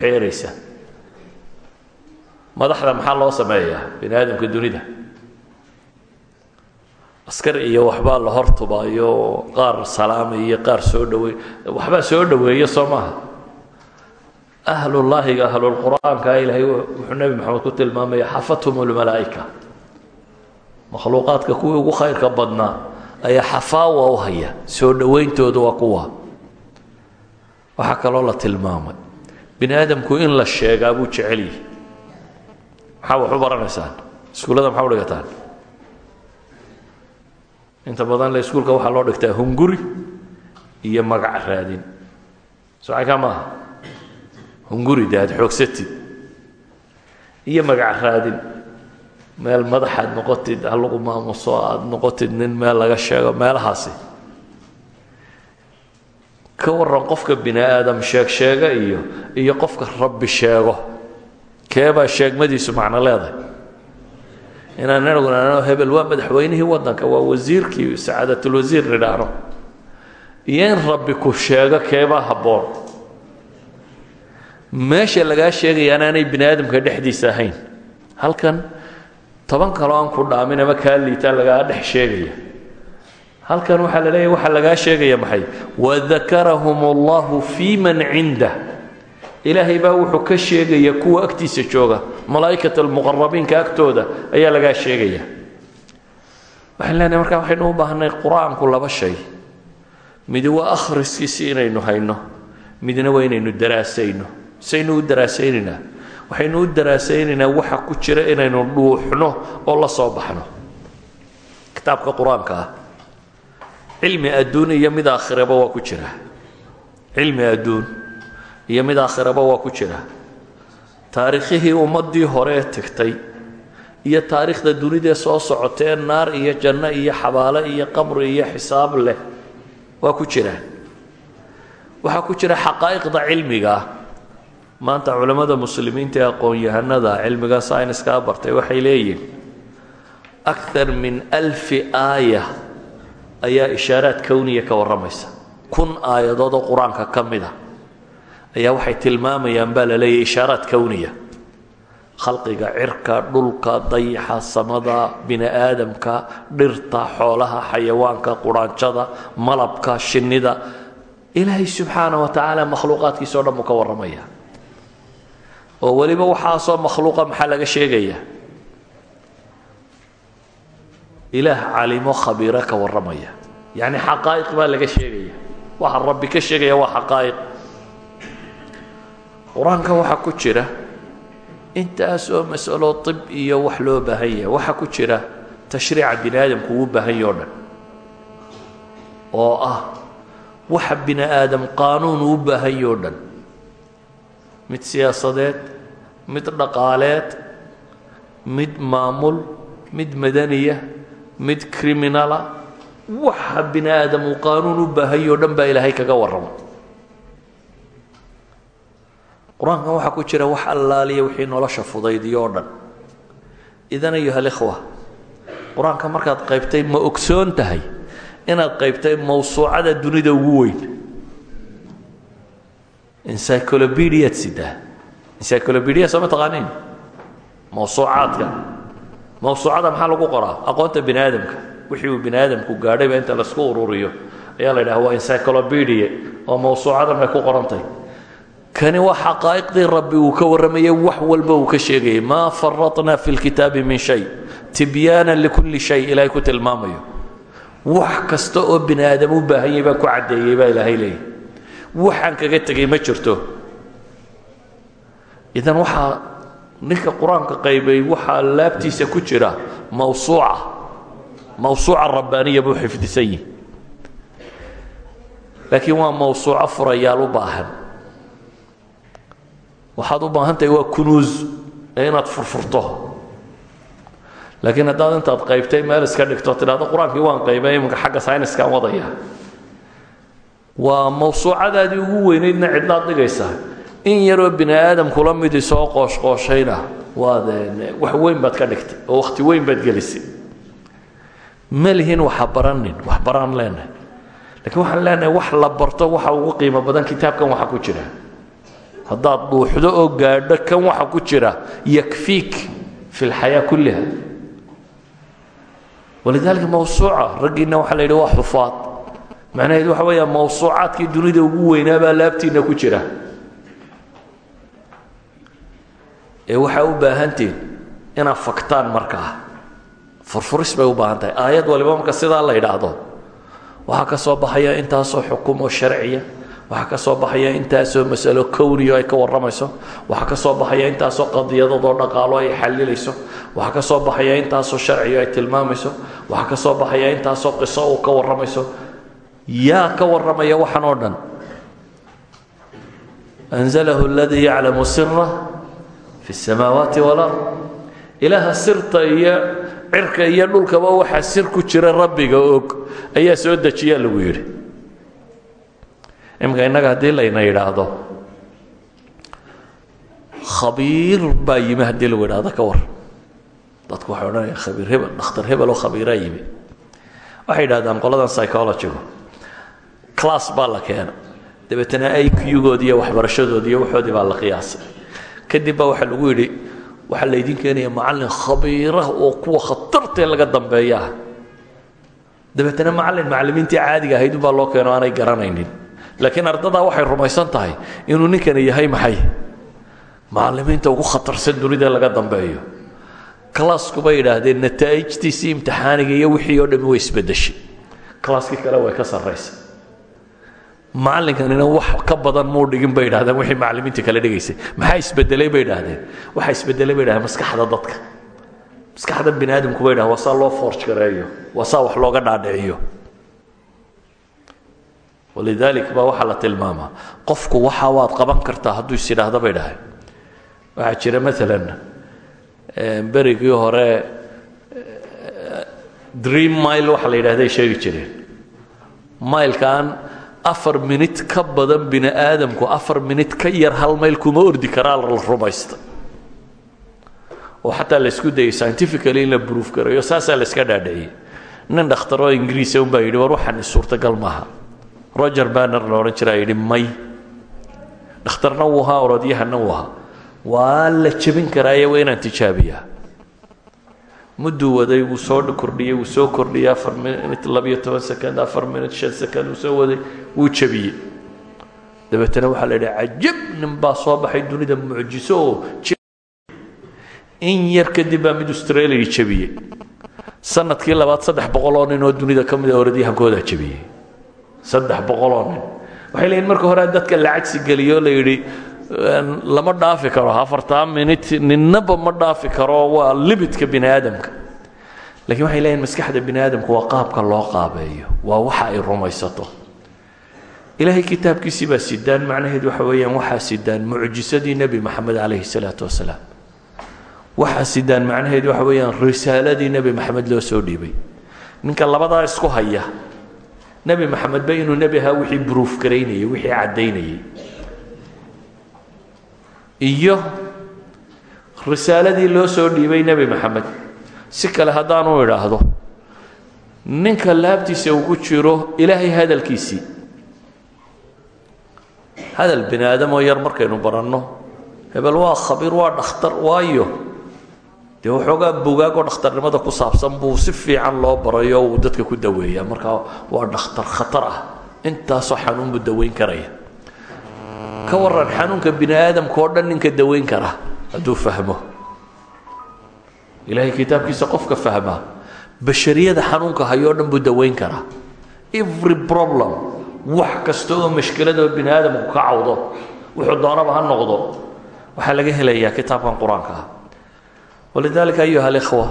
ceeraysa madaxda maxaa loo sameeyaa? Bini dunida. Askar iyo waxbaa la hortubaayo qaar salaamay iyo qaar soo dhaweey. Waxbaa soo dhoweeya soo maaha. Ahlullaahiga ahlulqur'aanka ilaahay wuxuu nebi maxamed ku tilmaamaya xafathum lmalaa'ika makhluuqaadka kuwii ugu khayrka badnaa ayaa xafaawa u haya soo dhowayntooda waa kuwa. Waxaa kaloo la tilmaamay. Bini aadamku in la sheegaa buu jecel yihi maxaa wax u baranaysaan. Iskuullada maxaa u dhigataan? Inta badan le iskuulka waxaa loo dhigtaa hunguri iyo magac raadin. Socakaa maaha? Hunguri de aad xoogsatid iyo magac raadin. Meel madaxaad noqotid ha lagu maamuso aada noqotid nin meel laga sheego meelahaasi. Ka waran qofka bini aadam sheeg sheega iyo iyo qofka rabbi sheego keebaa sheegmadiisu macno leedahay. Inaan inaguna hebel waa madaxweynihii waddanka waa wasiirkii sacaadatulwasiir nidhaahno iyo in rabbi ku sheego keebaa habboon. Meesha lagaa sheegaya anaanay bini aadamka dhexdiisa ahayn. Halkan toban kaloo aan ku dhaamin ama kaa liitaa lagaa dhex sheegaya. Halkan waxaa la leeyahy waxaa lagaa sheegaya maxay? Wadakarahum allahu fii man cindah ilaahay baa wuxuu ka sheegaya kuwa agtiisa jooga. Malaa'ikat almuqarabiinka agtooda ayaa lagaa sheegaya. Waxaan leenahay markaa waxaynu u baahnay qur'aanku laba shay. Midi waa akhriskiisi inaynu hayno midna waa inaynu daraasayno. Saynu u daraasaynaynaa. Waxaynu u daraasaynaynaa waxa ku jira inaynu dhuuxno oo la soo baxno. Kitaabka qur'aanka ah. Cilmi adduun iyo mid aakhiraba waa ku jira. Cilmi adduun iyo mid aakhiraba waa ku jira. Taariikhihii ummaddii horee tegtay iyo taariikhda dunidee soo socotee naar iyo janno iyo xabaale iyo qabri iyo xisaab leh waa ku jiraan waxaa ku jira xaqaa'iqda cilmiga. Ah maanta culammada muslimiinta ee aqoon-yahanada cilmiga sayniskaa bartay waxay leeyihiin akar min alfi aaya ayaa ishaaraad kowniya ka warramaysa. Kun aayadood oo qur'aanka ka mid a ayaa waxay tilmaamayaan baa la leeyahy ishaaraad kowniya khalqiga cirka dhulka dayaxa samada bini aadamka dhirta xoolaha xayawaanka quraanjada malabka shinnida. Ilaahay subxaana wa tacaala makhluuqaadkiisa o dhan buu ka warramaya oo weliba waxaasoo makhluuqa maxaa laga sheegaya ilaah calimo khabiiro ka warramaya yacni xaqaa'iq baa laga sheegaya waxa rabbi ka sheegaya waa xaqaa'iq qur'aanka waxaa ku jira intaas oo masalo طib iyo wax loo baahan yahay waxaa ku jira tashriica bini aadamku uu baahan yahe o dhan. Oo ah waxa bini aadam qaanuun uu baahan yahe o dhan. Mid siyaasadeed mid dhaqaaleed mid maamul mid madaniya mid criminala waxa bini aadam uu qaanuun u baahan yahe o dhan baa ilaahay kaga warrama qur'aankan waxaa ku jira wax allaaliya wixii nolosha fudaydiyo o dhan. Idan ayuha alikhwa qur'aanka markaad qaybtay ma ogsoon tahay inaad qaybtay mawsuucada dunida ugu weyn. Encyclopediaad sidaa encyclopedia soo ma taqaaniin? Mawsuucaadka. Mawsuucada maxaa lagu qoraa? Aqoonta bini aadamka wixii uu bini aadamku gaadhayba inta la isku ururiyo ayaa la yidhaha waa encyclopedia oo mawsuucadan bay ku qorantay kani waa xaqaa'iqdii rabbi uu ka warramayay wax walba uu ka sheegayay maa faratna fi lkitaabi min shay. Tibyaana likulli shay ilaahay ku tilmaamayo. Wax kasta oo bini aadam u baahan yahay baan ku caddeeyey baa ilaahay leeyahy waxaan kaga tegay ma jirto. Idan waxaa ninka qur'aanka qaybay waxaa waxaad u baahan tahay waa kunuus ee inaad furfurto. Laakiin haddaad intaad qaybtay meel iska dhigto tidhahdo qur'aankii waan qaybay iminka xagga sayniskaan wadaya. Waa mawsuucadaadii ugu weynaydna cidlaad dhigaysaa in yaroo bini aadamkula midii soo qooshqooshayna waad wax weyn baad ka dhigtay oo wakhti weyn baad gelisay. Ma waxa baranin wax baraan leenahay. Lakiin waxaan leenahay wax la barto waxa ugu qiimo badan kitaabkan waxa ku jira haddaad dhuuxdo oo gaadho kan waxa ku jira yakfiik fi lxayaa kulliha. Walidaalika mawsuuca raggiinna waxaa la yidhi waa xufaad. Macnaheedu waxa weeyaa mawsuucaadkii dunida ugu weynaa baa laabtiinna ku jira. Ee waxaa u baahantiin inaad faktaan markaa furfuris bay u baahan tahay aayad waliba marka sidaa la yidhaahdo. Waxaa ka soo baxaya intaasoo xukum oo sharciya waxaa ka soo baxaya intaasoo masalo kowniyo ay ka warramayso. Waxaa ka soo baxaya intaasoo qadiyadad oo dhaqaalo ay xalilayso waxaa ka soo baxaya intaasoo sharciyo ay tilmaamayso. Waxaa ka soo baxaya intaasoo qiso uu ka warramayso. Yaa ka warramaya waxan oo dhan. Anzalahu aladii yaclamu sira fi اsamaawaati walard ilaaha sirta iyo cirka iyo dhulkaba waxaa sir ku jira rabbiga og. Ayaa soo dejiyaa lagu yidhi iminka innaga haddii layna yidhaahdo khabiir baa yimi haddii lagu yidhahdo ka war. Dadku waxay odhanaya khabiir hebel dhakhtar hebel oo khabiiraa yimi. Waxay yidhahdaan qoladan psychologigu class baa la keena dabeetana i q-goodi iyo waxbarashadoodi iyo waxoodii baa la qiyaasay. Kadib baa waxaa lagu yidhi waxaa laydin keenaya macallin khabiirah oo kuwa khatartee laga dambeeyaah dabeetana macallin macallimiintii caadiga ahayd ubaa loo keeno aanay garanaynin laakiin ardadaa waxay rumaysan tahay inuu ninkani yahay maxay? Macallimiinta ugu khatarsan dunida laga dambeeyo. Classku bay yidhaahdeen nataa'ijtiisii imtixaaniga iyo wixii oo dhami way isbedeshay. Classkii kale way ka sarraysay macallinkanina wax ka badan muu dhigin bay yidhahdeen wixii macallimiinta kale dhigaysay. Maxaa isbedelay bay yidhahdeen waxaa isbedelay bay yidhahdeen maskaxda dadka. Maskaxda bini aadamku bay yidhahdeen waa loo forge gareeyo. Wax looga dhaadhiciyo walidaalik baa waxaa la tilmaamaa qofku waxa waad qaban kartaa hadduu is yidhaahdo bay dhahay. Waxaa jira maalan berigii hore dream mile waxa la yidhahday sheegi jireen mailkan afar minit ka badan bini aadamku afar minit ka yar hal mayl kuma ordi karaa la rumaysta oo xataa la isku dayay scientifically in la bruuf garayo saasaa la iska dhaadhiciyey nin dhakhtaroo ingiriisa un baa yidhi war waxaan suurtagal maaha roger banner la odhan jiraa yidhi may. Dhakhtarna wuu ahaa orodyahanna wuu ahaa. Waa la jebin karaaye waa inaan tijaabiyaa. Mudduu waday wuu soo kordhiyey wuu soo kordhiyey afar minut labiyo toban second afar minut shan second wuu soo waday wuu jebiyey. Dabeetana waxaa la yidhi cajab nin baa soo baxay dunida mucjiso oo in yar kadib baa mid australia jebiyey. Sanadkii labaad saddex boqol oo nin oo dunida ka mid a orodyahankoodaa jebiyey saddex boqol oo nin. Waxay leeyihiin marka hore dadka la cagsi geliyoo la yidhi lama dhaafi karo afartaa minit ninaba ma dhaafi karo waa libidka bini aadamka lakiin waxay leeyihiin maskaxda bini aadamku waa qaabka loo qaabeeyo waa waxa ay rumaysato. Ilaahay kitaabkiisii baa sidaan macnaheed waxa weeyaan waxaa sidaan mucjisadii nebi maxamed calayhi salaatu wasalaam. Waxaa sidaan macnaheed waxa weeyaan risaaladii nebi maxamed loo soo dhiibay. Ninka labadaa isku haya nebi maxamedba inuu nebi ahaa wixii bruuf garaynayay wixii caddaynayay. Iyo risaaladii loo soo dhiibay nebi maxamed si kale haddaanu idhaahdo ninka laabtiisa ugu jiro ilaahay hadalkiisii hadal bini aadamoo yar markaynu baranno hebel waa khabiir waa dhakhtar waayo dee waxoogaa bugaagoo dhakhtarnimada ku saabsan buu si fiican loo barayo uu dadka ku daweeyaa. Markaa waa dhakhtar khatar ah. Intaasoo xanuun buu daweyn karaya. Ka waran xanuunka bini aadamka oo dhan ninka daweyn kara hadduu fahmo. Ilaahay kitaabkiisa qofka fahmaa bashariyada xanuunka hayoo dhan buu daweyn karaa every problem wax kasta oo mashkiladoo bini aadamku ka cawdo wuxuu doonaba ha noqdo. Waxaa laga helayaa kitaabkan qur'aanka. ah walidaalika ayuha alikhwa.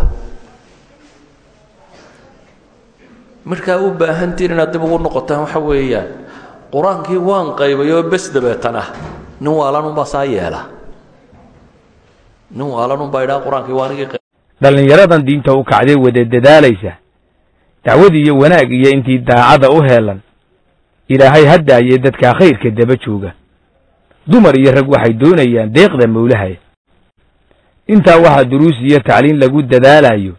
Markaa u baahantiin inaad dib ugu noqotaan waxa weeyaan qur'aankii waan qaybay oo bes dabeetan ah nin waalanunbaa saa yeela nin waalanunbaa idhaa qur'aankii waa anigii
dhallinyaradan diinta u kacday wada dadaalaysa dacwad iyo wanaag iyo intii daacada u heelan ilaahay haddaaye dadkaa khayrka daba jooga. Dumar iyo rag waxay doonayaan deeqda mawlahay intaa waxaa duruus iyo tacliin lagu dadaalayo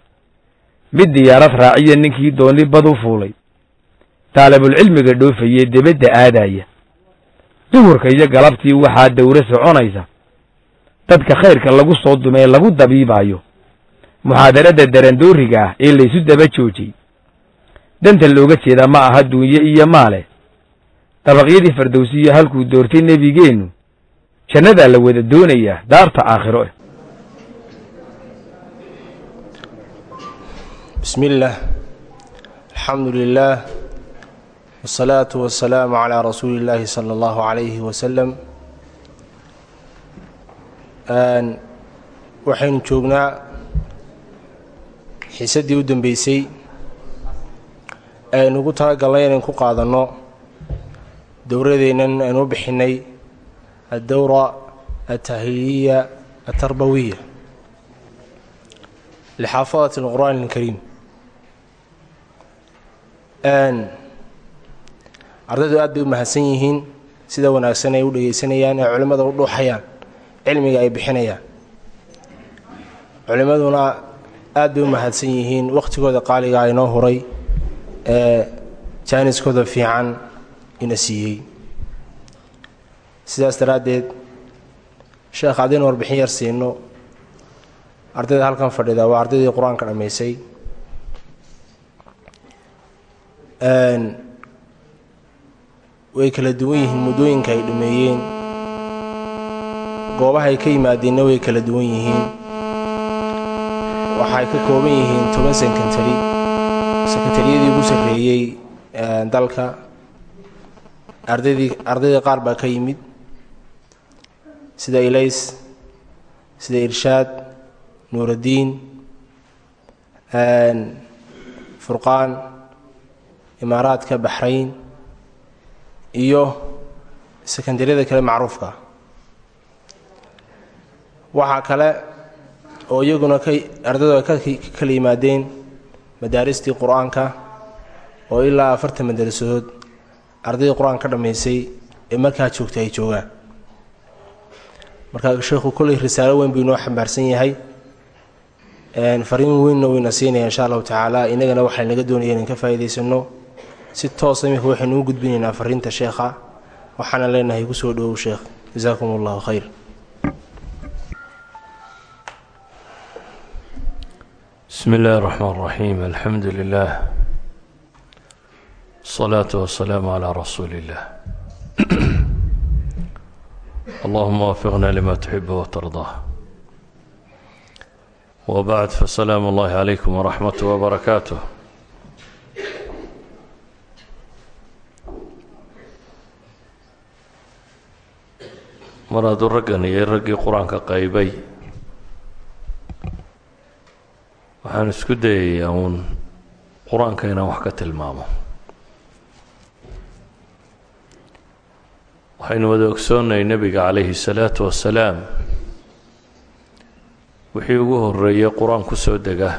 mid diyaarad raaciya ninkii dooni bad u fuulay taalibulcilmiga dhoofayee debadda aadaya duhurka iyo galabtii waxaa dawro soconaysa. Dadka khayrka lagu soo dumee lagu dabiibaayo. Muxaadarada darandooriga ah ee laysu daba joojiyey. Danta looga jeeda ma aha duunye iyo maale. Dabaqyadii fardowsiyo halkuu doortay nebigeennu. Jannadaa la wada doonayaa daarta aakhiro eh
بسم الله الحمد لله والصلاة والسلام على رسول الله صلى الله عليه وسلم waxaynu joognaa xiisaddii u dambeysay aynu ugu talagalnay inaynu ku qaadanno dowradeennan aynu u bixinnay addowra altahiliya altarbawiya lixaafadati alqur'aan alkariim ardaydu aad bay u mahadsan yihiin sida wanaagsan ay u dhegaysanayaan ee culimmada u dhuuxayaan cilmiga ay bixinayaan. Culimmaduna aad bay u mahadsan yihiin wakhtigooda qaaligaa inoo huray ee jaaniskooda fiican ina siiyey. Sidaas daraaddeed sheekh haddaynu warbixin yar siino ardayda halkan fadhida waa ardaydii qur'aanka dhammaysay way kala duwan yihiin muddooyinka ay dhameeyeen. Goobaha ay ka yimaadeenna way kala duwan yihiin. Waxaay ka kooban yihiin toban sekantari sekatariyadii ugu sarreeyey dalka. Ardaydii ardaydii qaar baa ka yimid. Sida ilays sida irshaad nuuraddiin furqaan imaaraadka baxrayn iyo sekandariyada kale macruufka. Waxaa kale oo iyaguna ka ay ka kala yimaadeen madaaristii qur'aanka oo ilaa afartan madarasadood ardaydii qur'aanka ka dhammaysay ee markaa joogtay ay joogaan. Marka sheekhu kolley risaalo weyn buu inoo xambaarsan yahay. Fariin weynna wayna siinaya insha allahu tacaala inagana waxaa naga doonaya inan ka faa'iidaysano si toosa imika waxaynu u gudbinaynaa fariinta sheekha. Waxaana leenahay ku soo dhawow sheekh. Jasaakum allahu khayr
bismi illaahi araxmaan raxiim alxamdu lilaah asalaatu wasalaamu calaa rasuuliillah allahuma waafiqna lima tuxibu watardaa wabacd fasalaamu allahi calaykum waraxmatu wabarakaatuh mar hadduu raggan iyo raggii qur'aanka qaybay. Waxaan isku dayayaa uun qur'aanka inaan wax ka tilmaamo. Waxaynu wada ogsoonnay nebiga calayhi salaatu wasalaam wixii ugu horeeyey qur'aan ku soo dega.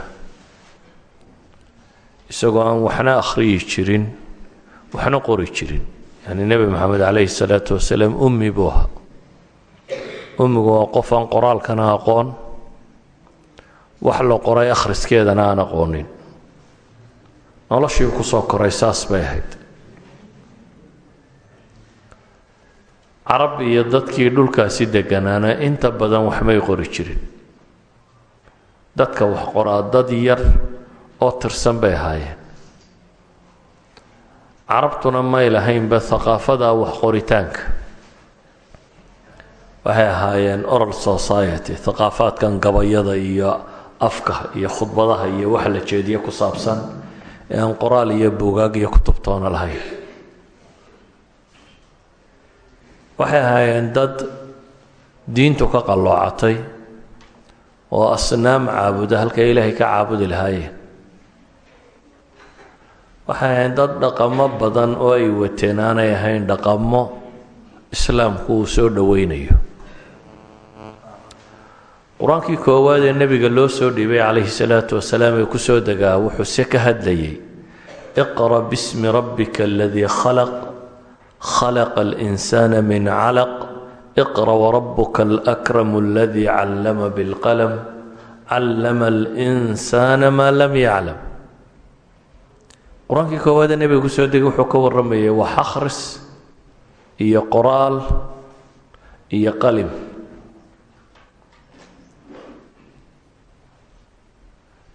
Isagoo aan waxna akhriyi jirin waxna qori jirin. Yani nebi moxamed calayhi salaatu wasalaam ummi buu ahaa ummigu waa qof aan qoraalkana aqoon wax la qoray akhriskeedana aan aqoonin. Noloshii ku soo koray saas bay ahayd. Carab iyo dadkii dhulkaasi deganaana inta badan waxmay qori jirin. Dadka wax qoraa dad yar oo tirsan bay ahaayeen. Carabtuna may lahaynba haqaafada wax qoritaanka waxay ahaayeen oral society haqaafaadkan gabayada iyo afka iyo khudbadaha iyo waxa la jeediye ku saabsan. Aan qoraal iyo buugaag iyo kutubtoona lahayn waxay ahaayeen dad diintu ka qalloocatay oo asnaam caabuda halkay ilaahay ka caabudi lahaayeen waxay ahayn dad dhaqamo badan oo ay wateen aanay ahayn dhaqamo islaamku uu soo dhoweynayo qur'aankii koowaad ee nebiga loo soo dhiibay calayhi salaatu wasalaam ee ku soo degaa wuxuu se ka hadlayay iqra bismi rabbika aladii khalaq khalaqa alinsaana min calaq iqra warabuka alakramu aladii callama bilqalam callama alinsaana maa lam yaclam. Qur'aankii koowaad ee nebiga ku soo degay wuxuu ka warramayay wax akhris iyo qoraal iyo qalim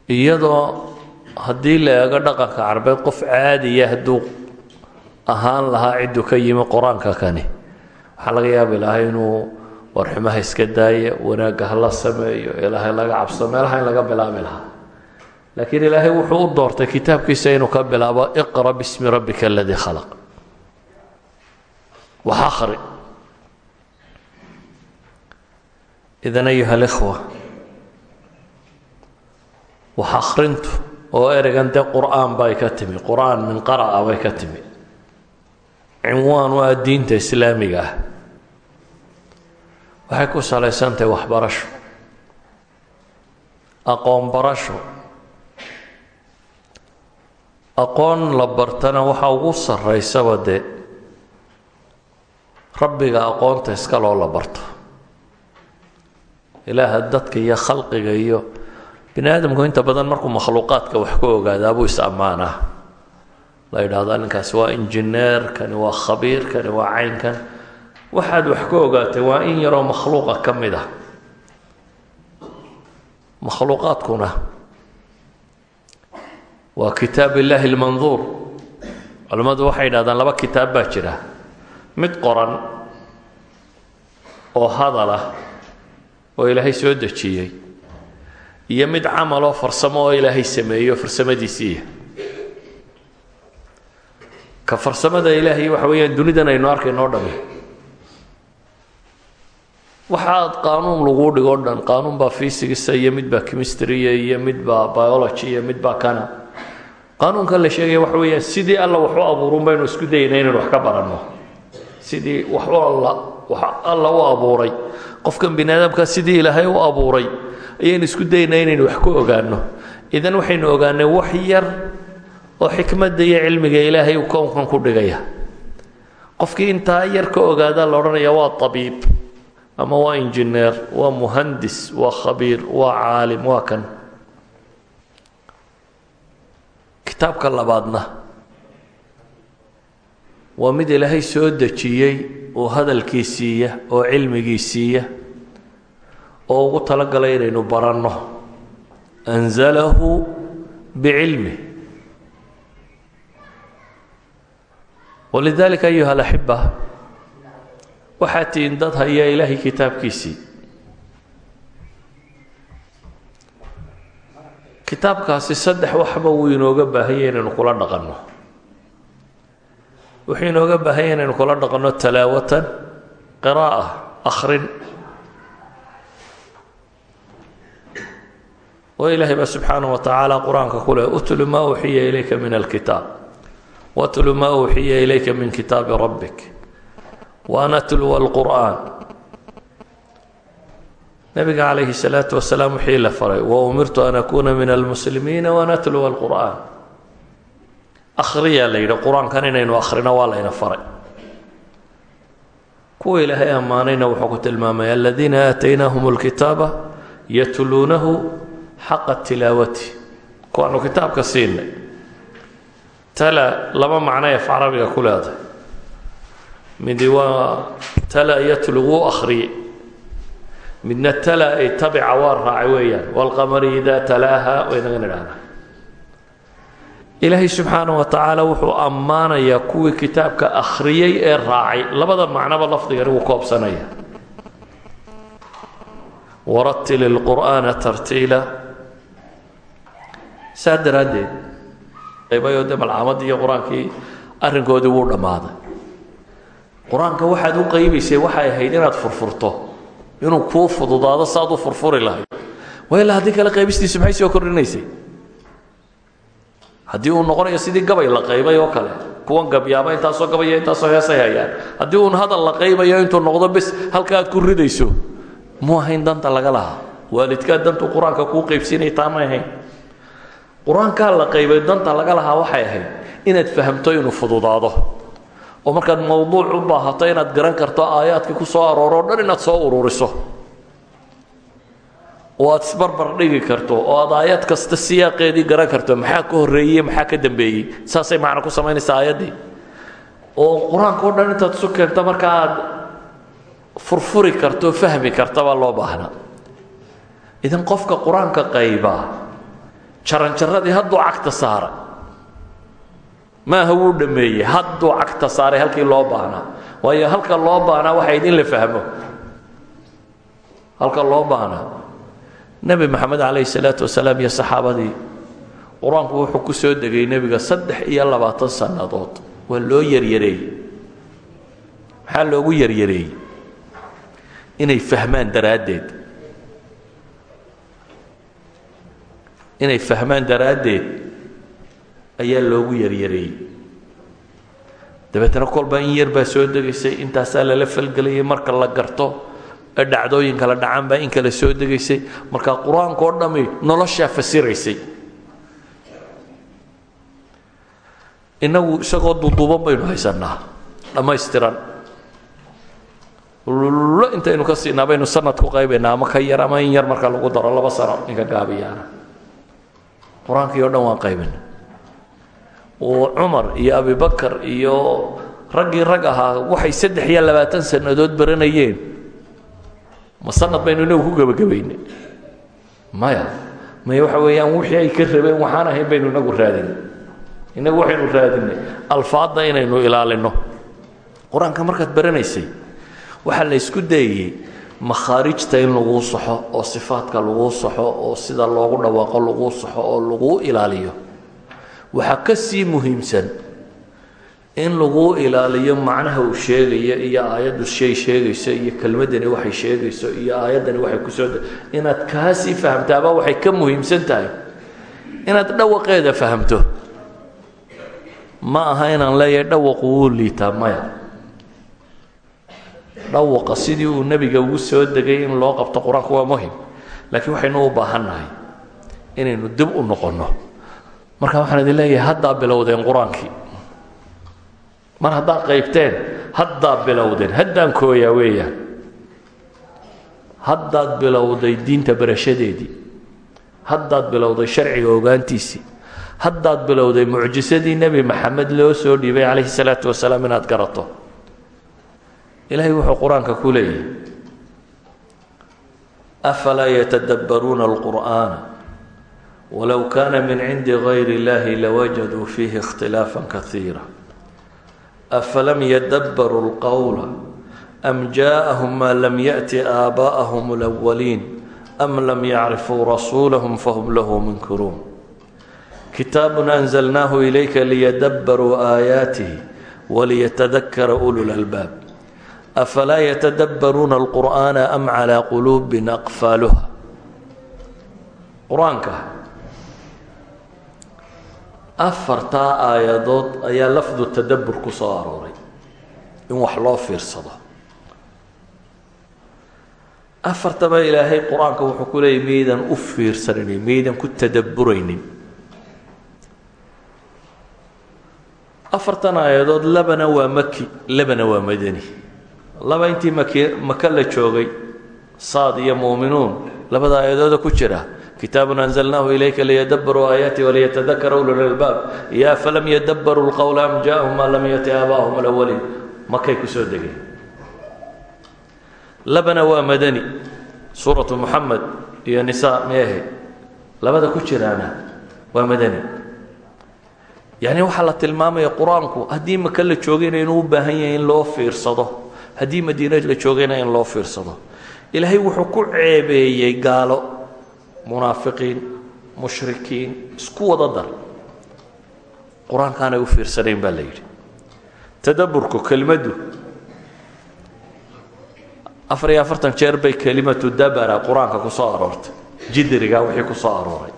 iyadoo haddii la eego dhaqanka carbeed qof caadiya hadduu ahaan lahaa cidduu ka yimi qur'aanka kani. Waxaa laga yaabi lahaa inuu warximaha iska daayo wanaagga hala sameeyo ilaahay laga cabso meelaha in laga bilaabi lahaa. Laakiin ilaahay wuxuu u doortay kitaabkiisa inuu ka bilaabo iqra bismi rabbika aladii khalaq. Wax akhri. Idan ayuha alikhwa wax akhrintu oo ereygan dee qur'aan bay ka timi. Qur'aan min qara'a bay ka timi. Cinwaan waa diinta islaamiga ah. Waxay ku salaysantahay waxbarasho. Aqoon barasho. Aqoon la bartana waxa ugu sarraysaba dee rabbiga aqoonta iska loo la barto. Ilaaha dadka iyo khalqiga iyo bini aadamku inta badan markuu makhluuqaadka wax ka ogaadaa buu is ammaanaa la yidhaahdaa ninkaasi waa injineer kani waa khabiir kani waa caynkan waxaad wax ka ogaatay waa in yaroo makhluuqa ka mid ah. Makhluuqaadkuna waa kitaab illaahi lmanduur culimmadu waxay yidhahdaan laba kitaab baa jira. Mid qoran oo hadal ah oo ilaahay soo dejiyey iyo mid camaloo farsamo oo ilaahay sameeyo farsamadiisiiya ka farsamada ilaahay waxa weeyaan dunidan aynu arkayno o dhami waxaad qaanuun laguu dhigoo dhan qaanuun baa fysigisa iyo mid baa chemistria iyo mid baa biology iyo mid baa kana. Qaanuunkan la sheegaya waxa weeyaan sidii alla wax u abuurun baynu isku dayna inaynu wax ka baranno. Sidii wax alla wax alla u abuuray. Qofkan bini sidii ilaahay u abuuray ayaynu isku daynaa inaynu wax ka ogaano idan waxaynu ogaanay wax yar oo xikmadda iyo cilmiga ilaahay uu kownkan ku dhigaya. Qofkii intaa yar ka ogaadaa la odhanaya waa tabiib ama waa injineer waa muhandis waa khabiir waa caalim waa kan. Kitaabka labaadna waa mid ilaahay soo dejiyey oo hadalkii siiya oo cilmigii siiya oo ugu talagalay inaynu baranno. Anzalahu bicilmih walidalika ayuha alaxiba waxaad tihiin dad haya ilaahay kitaabkiisii. Kitaabkaasi saddex waxba wuu inooga baahanya inaynu kula dhaqanno. Wuxuu inooga baahanya inaynu kula dhaqanno talaawatan qira'a akhrin oo ilaahay baa subxaanaه wa tacaala qur-aanka ku leh utlu maa uxiya ilayka min alkitaab watlu maa uxiya ilayka min kitaabi rabbik waan atluwa alqur'aan nabiga calayhi الsalaaةu wasalaam wixii la faray waumirtu an akuuna min almuslimiina waan atluwa alqur'aan akhriyaa la yidhi qur-aankan inaynu akhrino waa layna faray kuwa ilaahay ammaanayna wuxuu ku tilmaamay aladiina aataynaahum اlkitaaba yatluunahu xaqa tilaawati kuwaanu kitaabka siinay tala laba macno af carabiga ku leedahay midi waa tala yatlu wuu akhriyey midna tala ay tabica waa raacay weeyaan wاlqamari ida talaaha waynagan idhaahdaa ilaahay subxaanaه wa tacaala wuxuu ammaanayaa kuwii kitaabka akhriyey ee raacay labada macnoba lafdigani wuu koobsanaya waratil اlqur'aana tartiila saa daraaddeed qaybayo de iyo qur'aankii wuu dhammaaday. Qur'aanka waxaad u qaybaysay waxay ahayd inaad furfurto inuu kuu fududaado saaad furfuri lahayd. Waa ilaa haddii kale qaybistiisu maxay soo kordhinaysay? Haddii uu noqonayo sidii gabay la qaybay kale kuwan gabyaaba intaasoo gabaya intaasoo heesay hayaan. Haddii uun hadal la qaybayo intuu noqdo bes halka aad ku ridayso mu danta laga lahaa. Waalidkaa dantuu qur'aanka kuu qaybsiinay taa qur'aankaa la qaybay danta laga lahaa waxay ahayd inaad fahamto inuu fududaado. oo markaad mawduuc u baahato inaad garan karto aayaadkii ku soo arooro dhan inaad soo ururiso oo aad isbarbar dhigi karto oo aad aayad kasta siyaaqeedii garan karto maxaa ka horreeyey maxaa ka dambeeyey? saasay macno ku samaynaysaa aayaddii. oo qur'aanka o dhan intaad isu keento marka aad furfuri karto fahmi karta loo baahnaa idan qofka qur'aanka qaybaa jaranjaradii hadduu cagta saaray maaha wuu dhammeeyey hadduu cagta saaray halkii loo baahnaa. Waayo halka loo baahnaa waxayd in la fahmo. Halka loo baahnaa. Nebi maxamed calayhi salaatu wasalaam iyo saxaabadii qur'aanku wuxuu ku soo degay nebiga saddex iyo labaatan sannadood. Waa loo yaryareeyey. Maxaa loogu yaryareeyey? Inay fahmaan daraaddeed inay fahmaan daraaddeed ayaa loogu yaryareeyey dabeetna kolba in yar baa soo degaysay intaasaa lala falgelayay marka la garto ee dhacdooyin kala dhacaan baa in kale soo degaysay marka qur'aanka oo dhammi noloshaa fasiraysay. Innagu isagoo duduuban baynu haysannaa dhammaystiran. Lo intaynu ka siinaa baynu sanad ku qaybaynaa ama ka yar ama in yar marka lagu daro laba sano ninka gaabiyaana qur'aankii o dhan waan qaybina oo cumar iyo abibakar iyo raggii rag ahaa waxay saddex iyo labaatan sannadood baranayeen. Ma sanad baynu inagu ku gebagabaynay maya maya waxa weeyaan wixii ay ka rabeen waxaan ahayn baynu inagu raadinay inagu waxaynu raadinay alfaadda inaynu ilaalino. Qur'aanka markaad baranaysay waxaa la ysku dayayey makhaarijta in laguu saxo oo sifaadka laguu saxo oo sida loogu dhawaaqo laguu saxo oo laguu ilaaliyo. Waxaa ka sii muhiimsan in laguu ilaaliyo macnaha uu sheegayo iyo aayaddu shay sheegayso iyo kelmaddani waxay sheegayso iyo aayaddani waxay ku soo inaad kaasii fahamtaaba waxay ka muhiimsan tahay. Inaad dhawaqeeda fahamto. Ma aha inaan leeyahay dhawaqu wuu liitaa maya dhawaqa sidii uu nebiga ugu soo degay in loo qabto qur'aanku waa muhiim. Laakiin waxaynu u baahannahay inaynu dib u noqonno. Marka waxaan idin leeyahay haddaa bilowdeen qur'aankii. Mar haddaad qaybteen haddaa bilowdeen. Haddaan kooyaa weeyaan. Haddaad bilowday diinta barashadeedii. Haddaad bilowday sharciga ogaantiisii. Haddaad bilowday mucjisadii nebi maxamed loo soo dhiibay calayhi salaatu wasalaam inaad garato ilaahay wuxuu qur-aanka ku leeyahay afalaa yatadabbaruuna alqur'aana walow kaana min cindi gayri اllahi lawajaduu fiihi اkhtilaafa kaiira afalam yadabbaruu اlqowla am jaaءahum ma lam yaأti aabaءahum اlأwaliin am lam yacrifuu rasuulahum fahum lahu munkiruun kitaabu anzalnaahu ilayka liyadabbaruu aayaatihi waliyatadakara ulu lalbaab afalaa yatadabbaruuna alqur'aana am calaa quluubin aqfaaluha qur'aanka afartaa aayadood ayaa lafdu tadabbur ku soo arooray in wax loo fiirsado afartaba ilaahay qur'aanka wuxuu ku leeyay miyaydan u fiirsanaynin miyaydan ku tadabburaynin afartan aayadood labana waa maki labana waa madani laba intii maka la joogay? Saad iyo muuminuun labada aayadooda ku jira. Kitaabun anzalnaahu ilayka liyadabbaruu aayaati waliyatadakara ulul albaab. Iyo afalam yadabbaruu lqowla am jaahum maa lam yati aabaahum alawaliin makay ku soo degeen. Labana waa madani. Suuratu muxamed iyo nisaa meehe. Labada ku jiraana waa madani. Yacni waxaa la tilmaamaya qur'aanku haddii la joogayna inuu u baahan yahay in loo fiirsado haddii madiina la joogayna in loo fiirsado. Ilaahay wuxuu ku ceebeeyey gaalo munaafiqiin mushrikiin isku wada dar. Qur'aankaanay u fiirsanayn baa la yidhi. Tadabburku kelmaddu afar iyo afartan jeer bay kelimatu dabara qur'aanka ku soo aroortay. Jidriga wixii ku soo arooray.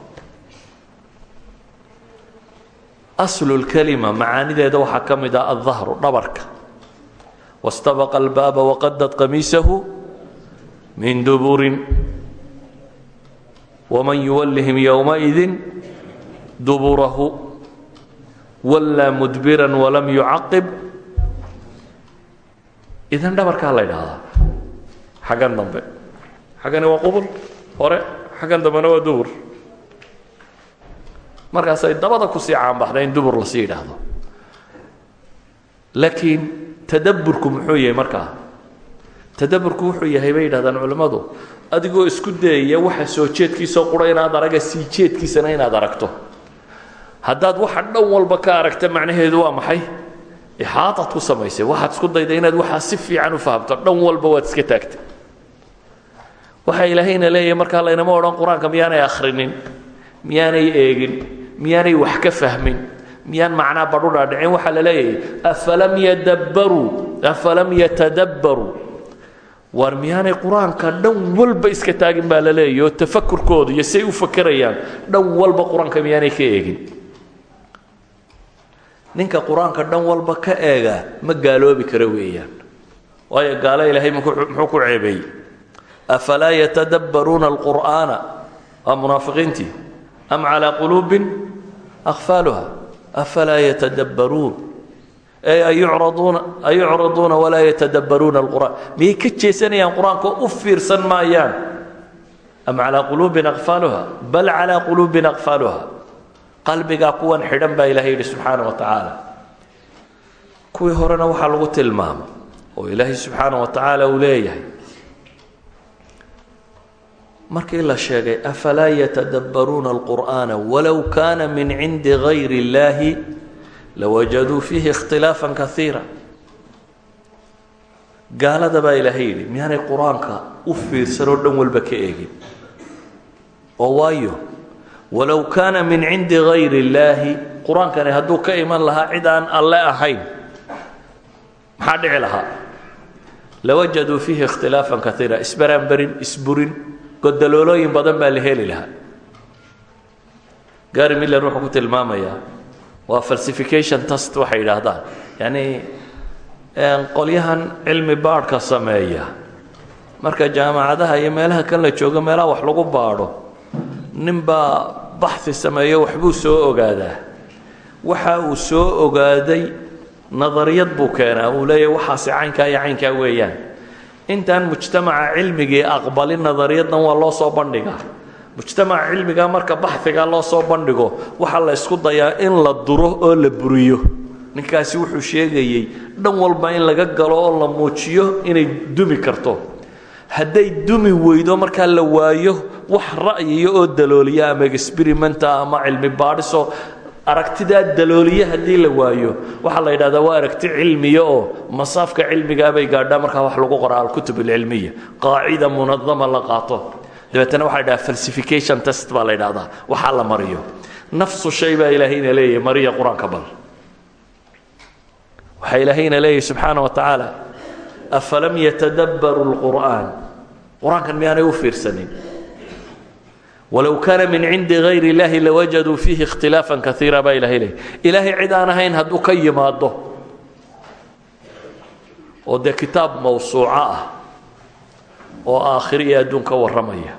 Aslulkelima macaanideeda waxaa ka mid ah aldahru dhabarka wastabaqa albaaba waqadad qamiisahu min duburin waman yuwallihim yowmaidin duburahu wallaa mudbiran walam yucaqib idan dhabarkaa la ydhaahdaa xaggan dambe xaggani waa qubul hore xaggan dambena waa dubur markaasay dabada ku sii caanbaxda in dubur la sii yidhaahdo laakiin tadabburku muxuu yahay markaa? Tadabburku wuxuu yahay bay yidhahdaan culimmadu adigoo isku dayaya waxa soo jeedkiisao qura inaad araga sii jeedkiisana inaad aragto. Haddaad waxa dhan walba ka aragta macnaheedu waa maxay? Ixaataad ku samaysay. Waxaad isku dayda inaad waxaa si fiican u fahamto. Dhan walba waad iska taagtay. Waxa ilaahayna leeyahay markaa laynama odhan qur'aanka miyaanay akhrinin miyaanay eegin miyaanay wax ka fahmin miyaan macnaa badhu dhaadhicin? Waxaa la leeyahay afalam yadabbaruu afalam yatadabbaruu waar miyaanay qur'aanka dhan walba iska taagin baa la leeyahy oo tafakurkooda u fakerayaan dhan walba qur'aanka ka eegin. Ninka qur'aanka dhan walba ka eega ma gaaloobi kara weeyaan. Waayo gaalo ilaahay muxuu ku ceebeeyey afalaa yatadabbaruuna alqur'aana? Waa munaafiqiintii. Am calaa quluubin? Akfaaluha afalaa yatadabbaruun ey ayucraduuna ayucraduuna walaa yatadabbaruuna alqur'aan miyay ka jeesanayaan qur'aanka u fiirsan maayaan am calaa quluubin akfaaluha bal calaa quluubin akfaaluha qalbigaa kuwan xidhan baa ilahay yidhi subxaana wa tacaala kuwii horena waxaa lagu tilmaama oo ilaahay subxaana wa tacaala uu leeyahay markii la sheegay afalaa yatadabbaruuna alqur'aana walow kaana min cindi gayri اllahi lawajaduu fiihi ikhtilaafan kaiira gaalada baa ilaahay yidhi miyaanay qur'aanka u fiirsanoo dhan walba ka eegin. Oo waayo walow kaana min cindi gayri اllaahi qur'aankani hadduu ka iman lahaa cid aan alle ahayn. Maxaa dhici lahaa? Lawajaduu fiihi ikhtilaafan kaiira isbaraanberin isburin godaloolooyin badan baa la heli lahaa. Gary miller wuxuu ku tilmaamayaa waa falsification test waxay yidhaahdaan. Yacni qolyahan cilmi baadhka sameeya. Marka jaamacadaha iyo meelaha kan la joogo meelaha wax lagu baadho ninbaa baxi sameeyo waxbuu soo ogaadaa. Waxa uu soo ogaaday nadariyad buu keenaa. Uu leeyahy waxaasi caynkaa iyo caynkaa weeyaan intaan mujtamaca cilmigii aqbalin nadariyaddan waa loo soo bandhigaa mujtamaca cilmigaa marka baxigaa loo soo bandhigo waxaa la ysku dayaa in la duro oo la buriyo. Ninkaasi wuxuu sheegayey dhan walba in laga galo oo la muujiyo inay dumi karto. Hadday dumi weydo markaa la waayo wax ra'yiya oo dalooliya ama experimenta ama cilmi baadhiso aragtidaa dalooliye haddii la waayo waxaa la yidhahdaa waa aragti cilmiya oo masaafka cilmigaabay gaadhaa markaa wax lagu qoraa alkutub alcilmiya qaacida munadama la qaato. Dabeetana waxa la ydhaha falsification test baa la ydhahdaa waxaa la mariyo. Nafsu shay baa ilaahayna leeyahay mariya qur'aanka bal. Waxaa ilaahayna leeyahay subxaana wa tacaala afalam yatadabbaru lqur'aan qur'aankan miyaanay u fiirsanin walow kaana min cindi gayr اllahi lawajaduu fiihi ikhtilaafan kaiira baa ilahay leey ilaahay cid aan ahayn hadduu ka yimaado oo dee kitaab mawsuuco ah oo aakhir iyo adduun ka warramaya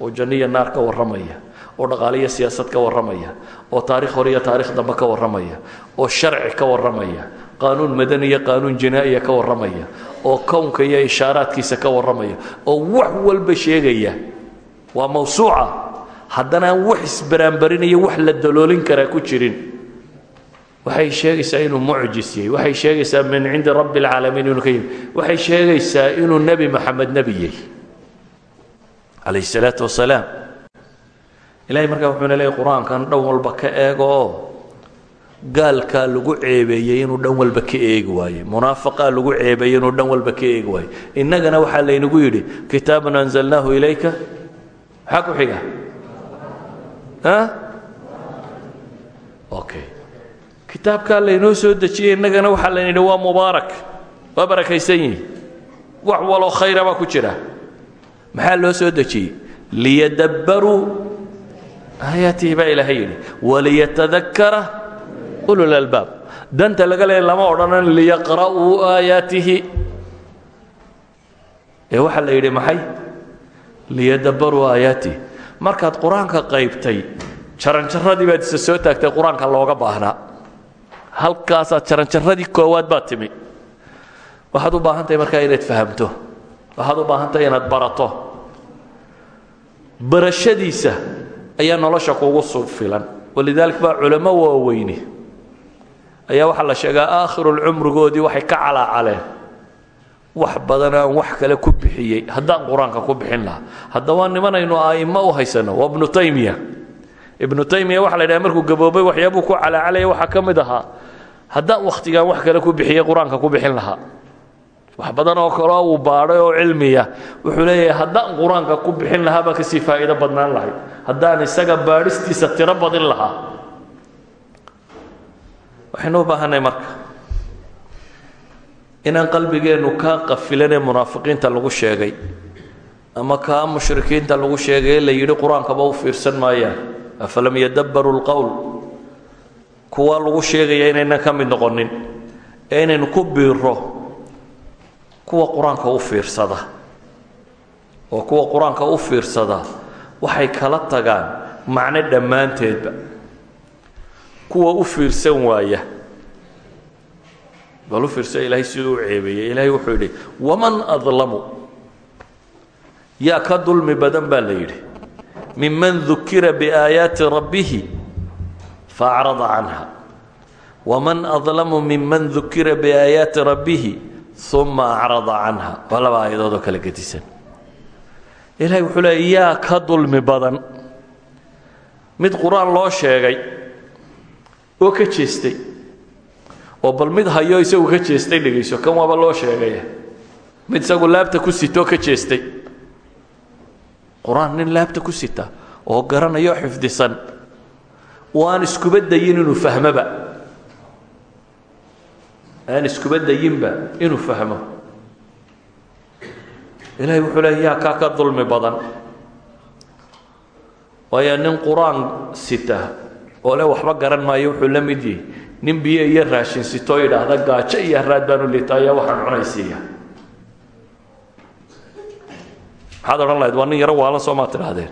oo janno iyo naar ka warramaya oo dhaqaale iyo siyaasad ka warramaya oo taarikh hore iyo taarikh dambe ka warramaya oo sharci ka warramaya qaanuun madani iyo qaanuun jinaa'iya ka warramaya oo kownka iyo ishaaraadkiisa ka warramaya oo wax walba sheegaya waa mawsuuca haddana aan wax isbaraanbarinayo wax la daloolin karaa ku jirin waxay sheegaysaa inuu mucjis yahay waxay sheegaysaa min cindi rabbi اlcaalamiin inuu ka yimi waxay sheegaysaa inuu nebi moxamed nebi yahay calayh الsalaatu wasalaam ilahay markaa wuxuuna leeyay qur-aankan dhan walba ka eego oo gaalkaa lagu ceebeeyey inuu dhan walba ka eegi waaye munaafiqaa lagu ceebeeyey inuu dhan walba ka eegi waaye innagana waxaa laynagu yidhi kitaabun anzalnaahu ilayka maxaa ku xiga okay kitaabkaa laynoo soo dejiyey innagana waxaa layna yidhi waa mubaarak. Waa barakaysan yihi wax waloo khayra baa ku jira. Maxaa loo soo dejiyey? Liyadabbaruu aayaatihi baa ilaahay yidhi waliyatadakara ulul albaab. Danta laga leeya lama odhanan liyaqra'uu aayaatihi. Ee waxaa la yidhi maxay? Liyadabbaruu aayaatihi markaad qur'aanka qaybtay jaranjaradii baad isa soo taagtay qur'aanka looga baahnaa halkaasaad jaranjaradii koowaad baad timi. Waxaad u baahan tahay markaa inaad fahamto. Waxaad u baahan tahay inaad barato. Barashadiisa ayaa nolosha kugu sub filan. Walidaalika baa culamo waaweyni. Ayaa waxaa la sheegaa aakhirulcumrigoodii waxay ka calaacaleen wax badan aan wax kale ku bixiyey. Haddaan qur'aanka ku bixin lahaa. Haddaba nimanaynu a'immo u haysano. Waa ibnu taymiya. Ibnu taymiya waxa la markuu gaboobay waxyaabuu ku calaacalaya waxaa ka mid ahaa. Haddaan wakhtigaan wax kale ku bixiyey qur'aanka ku bixin lahaa. Wax badan oo kaleo uu baadhay oo cilmiya wuxuu leeyahay haddaan qur'aanka ku bixin lahaa baan ka sii faa'iido badnaan lahay. Haddaan isaga baadhistiisa tiro badin lahaa. Baahanay marka inaan qalbigeennu kaa qafilanee munaafiqiinta lagu sheegay ama kaa mushrikiinta lagu sheegay ee la yidhi qur'aankaba u fiirsan maayaan afalam yadabbaruu lqowl kuwa lagu sheegaya inaynan ka mid noqonin ee inaynu ku biiro kuwa qur'aanka u fiirsada. Oo kuwa qur'aanka u fiirsada waxay kala tagaan macno dhammaanteedba. Kuwa u fiirsan waaya bal u fiirsa ilaahay siduu u ceebeeyey ilaahay wuxuu yidhi waman adlamu? Yaa ka dulmi badan baa la yidhi. Miman dukira biaayaati rabbihi faacrada canha. Waman adlamu miman dukira biaayaati rabbihi uma acrada canha. Waa laba aayadood oo kala gedisan. Ilahay wuxuu leeya yaa ka dulmi badan. Mid qur'aan loo sheegay oo ka jeestay oo bal mid hayo isagu ka jeestay dhegayso. Kan waaba loo sheegaya mid isagu laabta ku sitoo ka jeestay. Qur'aan nin laabta ku sita oo garanayo xifdisan. Oo aan iskuba dayin inuu fahmoba aan iskuba dayinba inuu fahmo. Ilaahay wuxuu leeya yaa kaa ka dulmi badan. Waayo nin qur'aan sita oo le waxba garan maayo wuxuu la mid yihi nin biyo iyo raashin sitoo yidhaahda gaajo iyo haraad baanu liita ayaa waxaan cunaysiiya. Maxaad odhan lahayd waa nin yaro waalan soo maa tidhaahdeen?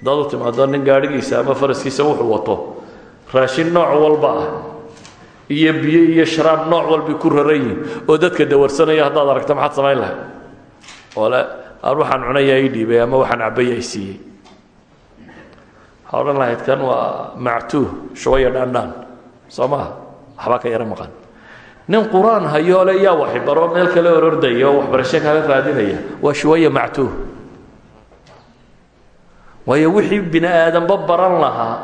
Haddaad u timaado nin gaadhigiisa ama faraskiisa wuxuu wato. Raashin nooc walba ah iyo biyo iyo sharaab nooc walbay ku raran yihiin oo dadka dawarsanaya haddaad aragto maxaad samayn lahayd? Oo le aan waxaan cunayaa ii dhiibay ama waxaan cabaya i siiyey. Waxaa odhan lahayd kan waa mactuuh shubaya dhaandhaan soo maha waxbaa ka yaro maqan. Nin qur'aan hayoole yaa waxbaro meel kale orordaya oo waxbarasho kala raadinaya waa shuwaya mactuuh waayo wixii bini aadanba baran lahaa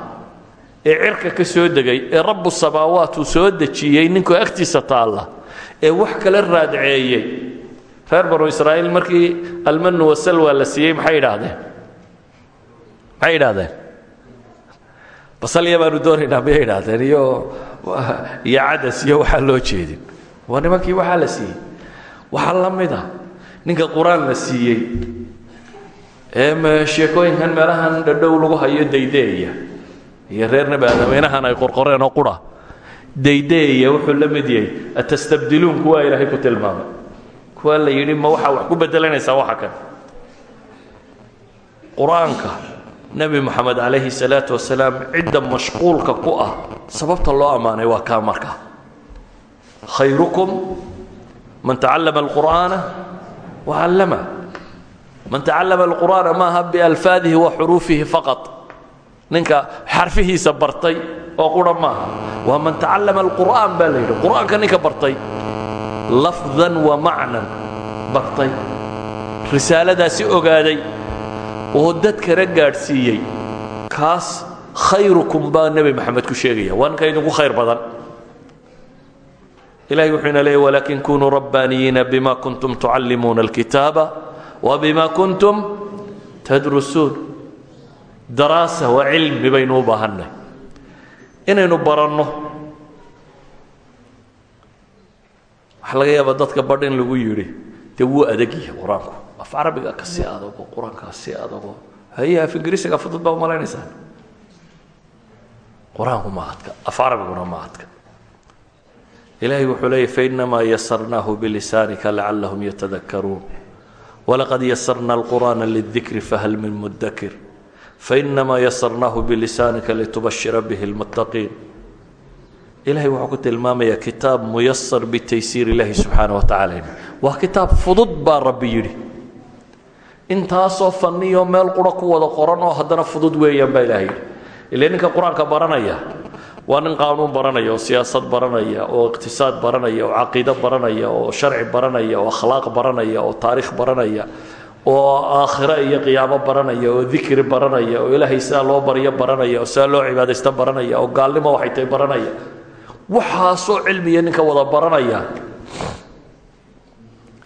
ee cirka ka soo degay ee rabbu samaawaat soo dejiyey ninkuu agtiisa taalla ee wax kala raadceeyey. Reer banu israa'iil markii almanu wasalwa la siiyey maxay idhaahdeen? Maxay idhaahdeen basalya baanu doonaynaa miyay idhaahdeen iyo iyo cadas iyo waxaa loo jeedin. Waa nimankii waxaa la siiyey. Waxaa la mid a ninka qur'aan la siiyey. Ee sheekooyinkan meelahan dhadhow lagu hayo daydeeya. Iyo reer nebi aadameynahan ay qorqoreen oo qura. Daydeeya wuxuu la mid yahay atastabdiluun kuwaa ilaahay ku tilmaamay? Kuwaa la yidhi ma waxaa wax ku bedelanaysaa waxa kan qur'aanka nebi moxamed calayhi salaatu wasalaam cidda mashquulka ku ah sababta loo ammaanay waa kaa markaa khayrukum man tacallama alqur'aana wacallama man tacallama alqur'aana maaha bialfaadihi wa xuruufihi faqad ninka xarfihiisa bartay oo qura maaha waa man tacallama alqur'aan baa la yidhi. Qur'aanka ninka bartay lafdan wa macnan bartay. Risaaladaasi ogaaday oo dadkana gaadhsiiyey kaas khayrukum baa nebi maxamed ku sheegaya. Waa ninka idinku khayr badan. Ilahay wuxuu ina leeyay walakin kunuu bima kuntum tucallimuuna alkitaaba wa bima kuntum tadrusuun. Daraasa waa cilmi baynu u inaynu baranno waxaa laga yaabaa dadka badh lagu yidhi dee wuu adagyahay qur'aanku af carabiga ka sii adago qur'aankaa sii adago haye af fudud baa umalaynaysaa qur'aanku ma adka af carabiguna ma adka. Ilahay wuxuu leeyay fainamaa yasarnaahu bilisaanika lacalahum yatadakaruun walaqad yasarna alqur'aana lidikri fahal min mudakir fainamaa yasarnaahu bilisaanika litubashira bihi lmuttaqiin. Ilahay wuxuu ku tilmaamayaa kitaab muyasar bitaysiir ilaahi subxaana wa tacala waa kitaab fudud baa rabbi yidhi intaasoo fanniyo meel qura ku wada qoran oo haddana fudud weeyaan baa ilahay yidhi ninka qur'aanka baranaya waa nin qaanuun baranaya oo siyaasad baranaya oo iqtisaad baranaya oo caqiido baranaya oo sharci baranaya oo akhlaaq baranaya oo taariikh baranaya oo aakhiro iyo qiyaamo baranaya oo dikri baranaya oo ilaahay sidaa loo baryo baranaya oo sidaa loo cibaadaysta baranaya oo gaalnimo waxay tahay baranaya waxaasoo cilmiya ninka wada baranaya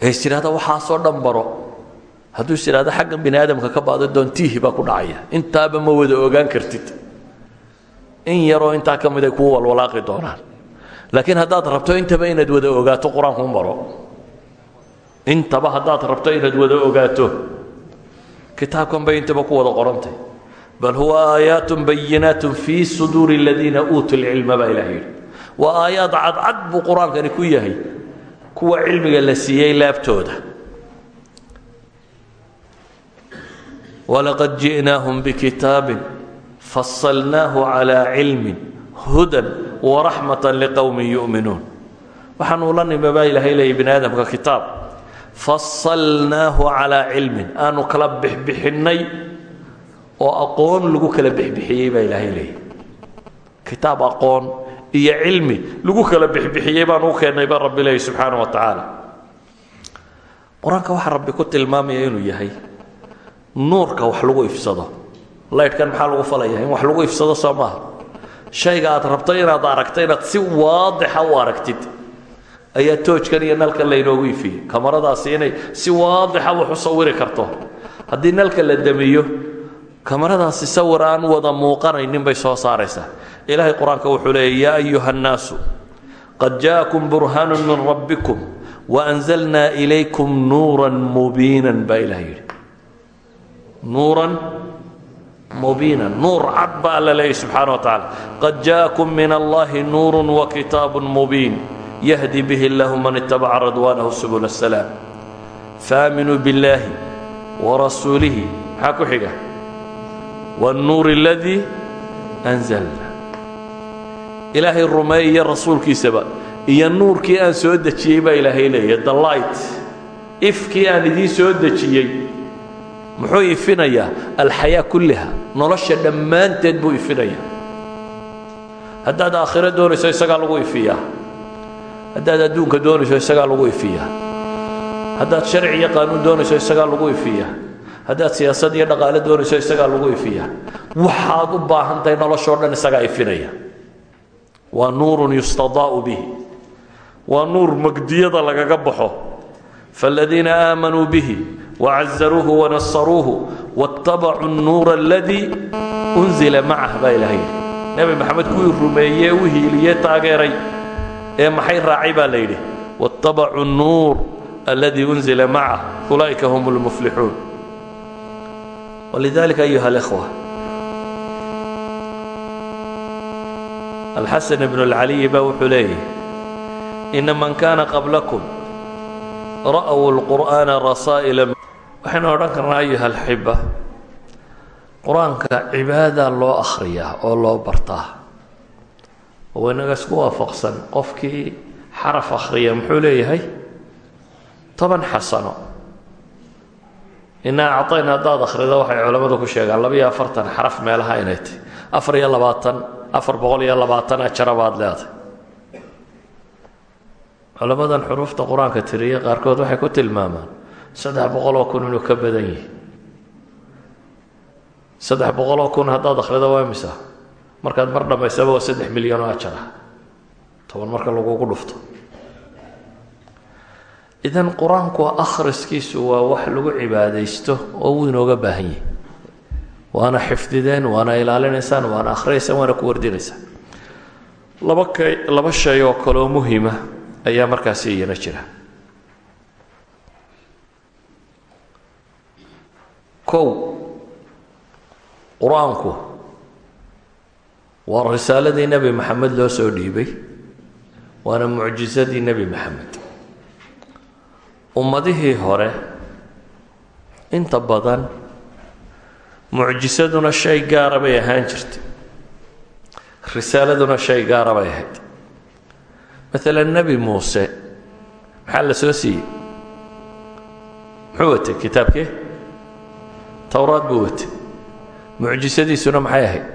is waxaasoo dhan baro hadduu is idhahdo xaggan ka baado doontiihi baa ku dhacaya. Intaaba ma wada ogaan kartid. In yaroo intaa ka mid ay kuu walwalaaqi doonaan. Laakiin haddaad rabto intaba inaad wada ogaato qur'aanku maro intaba haddaad rabto inaad wada ogaato kitaabkan bay intaba ku wada qorantay. Bal huwa aayaatun bayinaatun fii suduuri aladiina uutuu lcilma baa ilaah yidhi. Waa aayaad cadcad buu qur'aankani ku yahay. Kuwa cilmiga la siiyey laabtooda walaqad ji'naahum bikitaabin fasalnaahu calaa cilmin hudan waraxmatan liqowmin yu'minuun waxaanuu la nimi baa ilaahay leeyay bini aadamka kitaab fasalnaahu calaa cilmin aanu kala bixbixinnay oo aqoon lagu kala bixbixiyey baa ilaahay leeyay kitaab aqoon iyo cilmi lagu kala bixbixiyey baan u keennay baa rabbi leeyay subxaana wa tacaala qur'aanka waxaa rabbi ku tilmaamaya inuu yahay nuurka wax lagu ifsado. Laydhkan maxaa lagu falaya? In wax lagu ifsado soo maaha. Shayga aad rabto inaad aragto inaad si waadixa u aragtid. Ayaa toojkan iyo nalkan laynoogu ifiyey kamaradaasi inay si waadixa wax u sawiri karto. Haddii nalka la damiyo kamaradaasi sawir aan wada muuqanaynin bay soo saaraysaa. Ilaahay qur'aanka wuxuu leeyay yaa ayuha annaasu qad jaakum burhaanu min rabbikum waanzalnaa ilaykum nuuran mubiinan baa nuuran mubiinan. Nuur cad baa alla leeyay subxaana wa tacaala. Qad jaakum min allahi nuuru wakitaabu mubiin. Yahdi bihi allahu man itabaca radwaanahu subula asalaam faaminuu billaahi warasuulihi maxaa ku xiga? Wاnnuur اladii anzalna. Ilaahay rumeeya rasuulkiisaba iyo nuurkii aan soo dejiyey baa ilaahay leeyahy the light. Ifkii aan idiin soo dejiyey muxuu ifinayaa alxayaa kulliha. Nolosha dhammaanteed buu ifinayaa haddaad aakhiro doonayso isagaa lagu ifiyaa. Haddaad adduunka doonayso isagaa lagu ifiyaa. Haddaad sharci iyo qaanuun doonayso isagaa lagu ifiyaa. Haddaad siyaasad iyo dhaqaale doonayso isagaa lagu ifiyaa. Waxaad u baahan tahay noloshoo dhan isagaa ifinaya. Waa nuurun yustadaa'u bihi. Waa nuur magdiyada lagaga baxo فالذين آمنوا به وعزروه ونصروه واتبعوا النور الذي أنزل معه با إلهي نبي محمد كوي الرمية وهيلية تاغيري إيه محي راعي با ليلي واتبعوا النور aladii unzila macah ulaa'ika hum اlmuflixuun walidalika ayuha اlإkhوة alxasan ibn اlcaliyi baa wuxuu leeyahy ina man kana qablakum ra'w اlqur'aana rasaa'ila waxaynu odhan karnaa ayuha alxiba qur'aanka cibaada loo akhriyaa oo loo bartaa. Oo inaga isku waafaqsan. Qofkii xaraf akhriya muxuu leeyahay? Toban xasano. Inaa acطayna haddaad akhrido waxay culammadu ku sheegaan laba-iyo afartan xaraf meelaha inay tahy afar iyo labaatan afar boqol iyo labaatan ajara baad leedahay. Culammadan xuruufta qur'aanka tiriya qaarkood waxay ku tilmaamaan saddex boqoloo kun inuu ka badan yihi saddex boqoloo kun haddaad akhrido waa imisa? Markaad mar dhammaysaba waa saddex milyan oo ajar ah toban marka lagugu dhufto. Idan qur'aanku akhriskiisu waa wax lagu cibaadaysto oo wuu inooga baahan yahi waana xifdideen waana ilaalinaysaan waana akhriyaysaan waana ku wardinaysaan laba kay laba shay oo kaleoo muhima ayaa markaasi iyana jira kow qur'aanku waa risaaladii nebi maxamed loo soo dhiibay waana mucjisadii nebi maxamed ummadihii hore inta badan mucjisaduna shay gaara bay ahaan jirtay risaaladuna shay gaara bay ahayd. Maalan nebi muuse maxaa la soo siiyey? Muxuu watay kitaabkii towraad buu watay. Mucjisadiisuna maxay ahayd?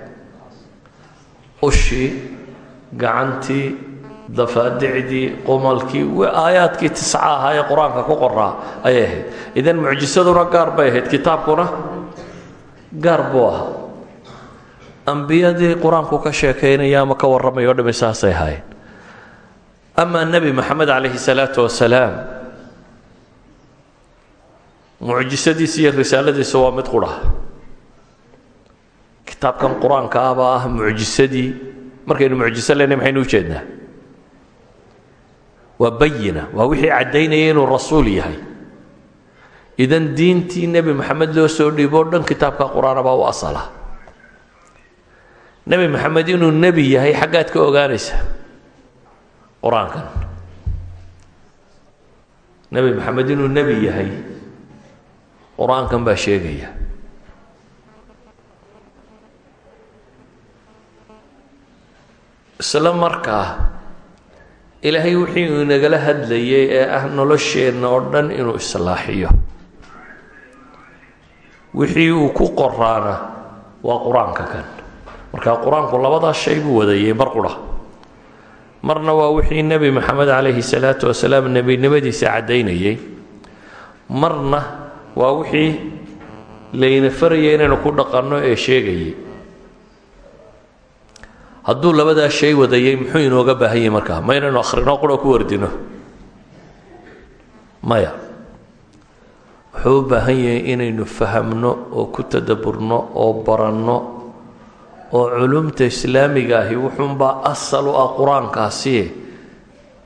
Ushii gacantii dafaadicdii qumalkii aayaadkii tisca ahaa ee qur'aanka ku qoraa ayay ahayd. Idan mucjisaduna gaar bay ahayd. Kitaabkuna gaar buu ahaa. Ambiyadii qur'aanku ka sheekaynaya ama ka warramaya o dhami saasay ahaayeen. Amaa nebi maxamed calayhi salaatu mucjisadiisa iyo risaaladiisa waa mid qura kitaabkan qur'aanka ah ah mucjisadii markaynu mucjiso lena maxaynu ujeednaa waa bayina waa wixii caddaynaya inuu rasuul yahay. Idan diintii nebi maxamed loo soo dhiiboo dhan kitaabka qur'aana baa u asala. Nebi maxamed inuu nebi yahay xaggaad ka ogaanaysaa qur'aankan. Nebi maxamed inuu nebi yahay qur'aankan baa sheegaya. Isla markaa ilaahay wixii inagala hadlayay ee ah nolosheenna oo dhan inuu islaaxiyo. Wixii uu ku qoraana waa qur'aanka kan. Marka qur'aanku labadaas shay buu wadayay mar qura. Marna waa wixii nebi maxamed calayhi salaatu wasalaam nebinimadiisa caddaynayay. Marna waa wixii layna faraya inaynu ku dhaqanno ee sheegayay hadduu labadaa shay wadayay muxuu inooga baahan yahay markaa? Ma inaynu akhrino qura ku wardino? Maya wuxuu u baahan yahay inaynu fahamno oo ku tadaburno oo baranno oo culumta islaamiga ahi wuxuunbaa asal u ah qur'aankaasi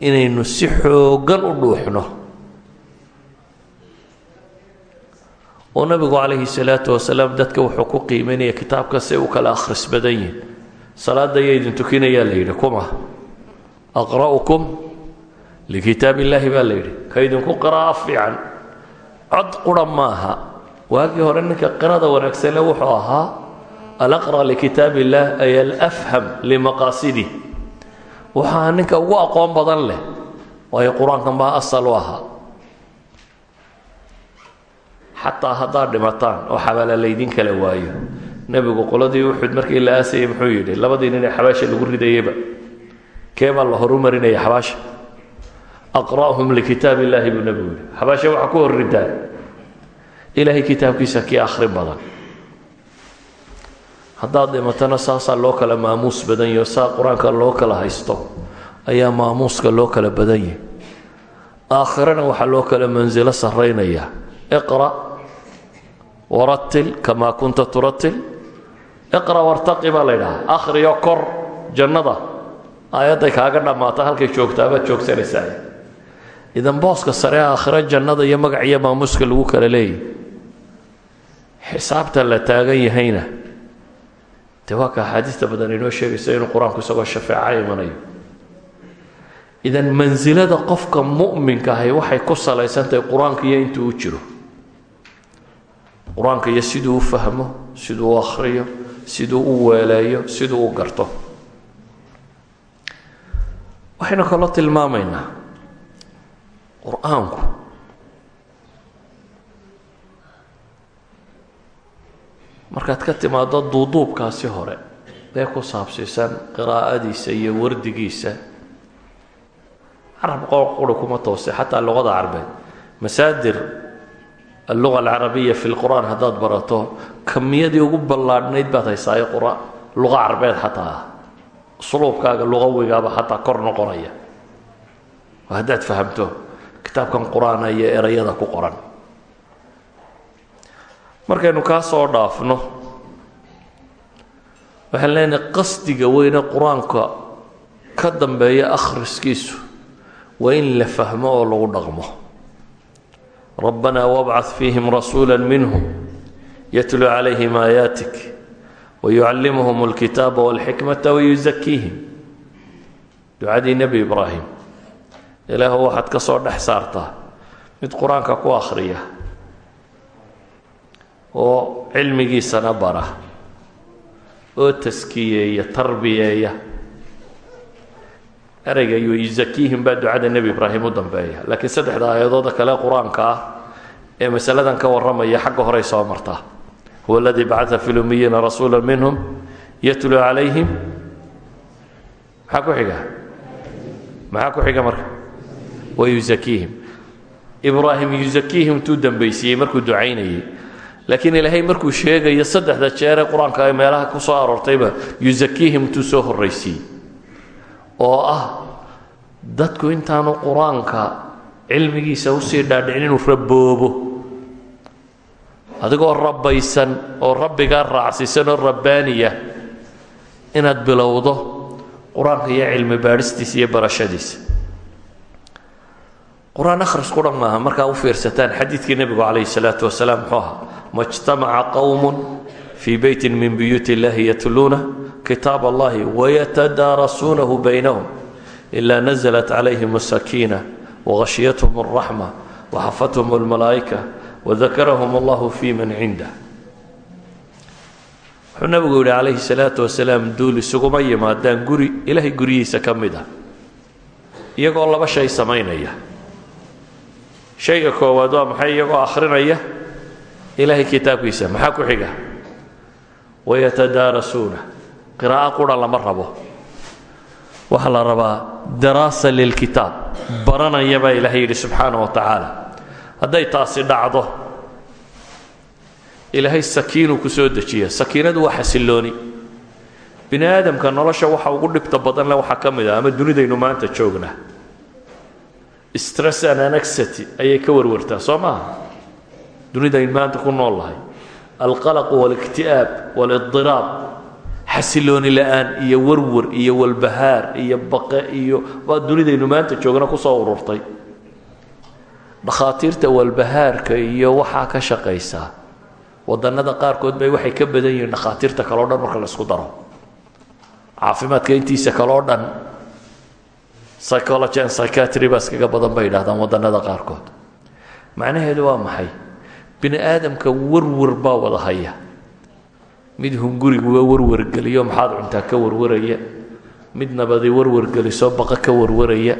inaynu si xooggan u dhuuxno oo nabigu calayhi salaatu wasalaam dadka wuxuu ku qiimaynaya kitaabka si u kala akhris badan yihiin salaada ayaa idin tukinayaa la yidhi kuma aqra'ukum likitaab illaahi baa la yidhi. Ka idinku qiraa'o fiican. Cod qura maaha. Waagii hore ninka qirada wanaagsanle wuxuu ahaa alaqra likitaab illaah ay alafham limaqaasidih waxaa ninka ugu aqoon badan leh waayo qur'aankan baa asal u ahaa xataa haddaad dhimataan oo xabaala laydin kala waayo. Nebigu qoladii uxud markii la aasayay muxuu yidhi labadii nin ee xabaasha lagu ridayeyba kee baa la horumarinaya xabaasha? Aqra'hum likitaab illaahi buu nebigu xabaasha waxaa ku horridaan ilaahay kitaabkiisa kii akhri badan. Haddaad dhimatana saasaa loo kala maamuus badan yaho saa qur'aanka loo kala haysto ayaa maamuuska loo kala badan yahay. Aakhirana waxaa loo kala mansilo sarraynaya iqra' waratil kamaa kunta turatil iqra wartaqi baa la ydhahaa akhriyo kor jannada. Aayadday kaaga dhammaata halkay joogtaa baad joogsanaysaa. Idan booska sare aakhiro jannada iyo magac iyo maamuuska lagu kala leeyahy xisaabta la taagan yahayna. Dee waa ka axaadiista badan inoo sheegaysa inuu qur'aanku isagoo shafeeca imanayo. Idan mansilada qofka mu'minka ahi waxay ku salaysantahay qur'aanka qur'aanka iyo siduu u fahmo siduu u akhriyo siduu u weeleeyo siduu u garto. Waxaynu kaloo tilmaamaynaa qur'aanku markaad ka timaado duuduubkaasi hore bee ku saabsiisan qiraa'adiisa iyo wardigiisa. Carab qori kuma toose xataa luqada carbeed. Masaadir alluga alcarabiya fi lqur'aan haddaad barato kamiyadii ugu ballaadhnayd baad haysaayo qura luqa carbeed xataa ah usluubkaaga luqawigaaba xataa kor noqonaya haddaad fahamto kitaabkan qur'aana iyo erayada ku qoran markaynu kaa soo dhaafno waxaan leenahay qasdiga weyne qur'aanka ka dambeeya akhriskiisu waa in la fahmo oo lagu dhaqmo rabbanaa wabcad fiihim rasuula minhum yatluu calayhim aayaatik wayucallimuhum alkitaaba walxikmata wayusakiihim ducadii nebi ibraahim ilaahu waxaad ka soo dhex saartaa mid qur'aanka ku akhriya oo cilmigiisana bara oo taskiyeeya tarbiyeeya ereyga yuzakiihim baa ducada nebi ibraahim u dambeeya. Laakiin saddexda aayadooda kale qur'aanka ah ee masaladan ka warramaya xagga horey soo martaa huwa aladii bacaa fi lumiyiina rasuula minhum yatluu calayhim maxaa xiga? Maxaa ku xiga marka? Wa yuzakiihim ibraahim yuzakiihim tuu dambaysiiyey markuu ducaynayey. Laakiin ilaahay markuu sheegayo saddexda jeeree qur'aanka ay meelaha ku soo aroortayba yuzakiihim tuu soo horraysiiyey oo ah dadku intaanu qur'aanka cilmigiisa u sii dhaadhicin inuu raboobo adigoo rabbaysan oo rabbigaa raacsiisan oo rabbaaniya inaad bilowdo qur'aanka iyo cilmi baadhistiisa iyo barashadiisa. Qur'aan akhrisku dhan maaha markaa u fiirsataan xadiidkii nebigu calayhi salaatu wasalaam muxuu ahaa majtamaca qowmun fii beytin min buyuut illahi yatluuna kitaab allahi wayatadaarasuunahu baynahum ilaa naزlat calayhim asakiina wahashyathum alraxma waxafathum almalaa'ika wadakarahum allahu fi man cindah wuxuu nabigu yihi calayhi salaatu wasalaam duul isuguma yimaadaan guri ilaahay guryihiisa ka mid ah iyagoo laba shay samaynaya shayga koowaad waa maxay iyagoo akhrinaya ilaahay kitaabkiisa maxaa ku xiga wayatadaarasuuna qiraa'o qura lama rabo waxaa la rabaa daraasa lilkitaab baranaya baa ilaahay yidhi subxaana wa tacaala hadday taasi dhacdo ilaahay sakiinuu ku soo dejiya sakiinadu waa xasillooni bini aadamka nolosha waxa ugu dhibta badan le waxaa ka mid ah ama dunidaynu maanta joognaa stress and anexity ayay ka warwartaa soo maaha alqalaqu waاlikti'aab wاlidiraab xasilooni la'aan iyo warwar iyo walbahaar iyo baqe iyo baa dunidaynu maanta joogna ku soo ururtay dhakhaatiirta walbahaarka iyo waxaa ka shaqaysaa wadannada qaarkood bay waxay ka badan yihiin dhakhaatiirta kaleo dhan marka la isku daro caafimaadka intiisa kaleo dhan psychology and psychiatry baa iskaga badan bay yidhahdaan wadannada qaarkood macnaheedu waa maxay bini aadamka warwar baa wada haya. Mid hunguriguwa warwargeliyo maxaad cuntaa ka warwaraya. Mid nabadi warwargeliso baqa ka warwaraya.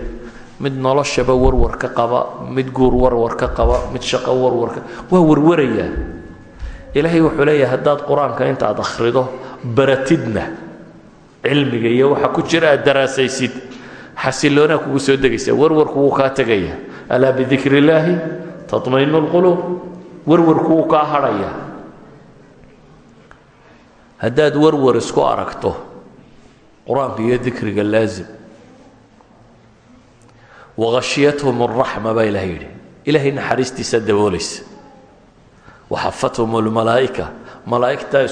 Mid noloshaba warwar ka qaba. Mid guur warwar ka qaba. Mid shaqo warwarka waa warwarayaa ilaahay wuxuu leeyahay haddaad qur'aanka intaad akhrido baratidna cilmiga iyo waxa ku jira aad daraasaysid. Xasiloonaa kugu soo degaysa. Warwarku wuu kaa tegaya alaa bidikri illaahi taطmainu اlquluub warwarku wuu kaa hadhaya haddaad warwar isku aragto qur'aanka iyo dikriga laazim. Wahashyathum اraxma baa ilahay yidhi. Ilaahay daboolaysa waxafathum اlmalaa'ika malaa'igtaa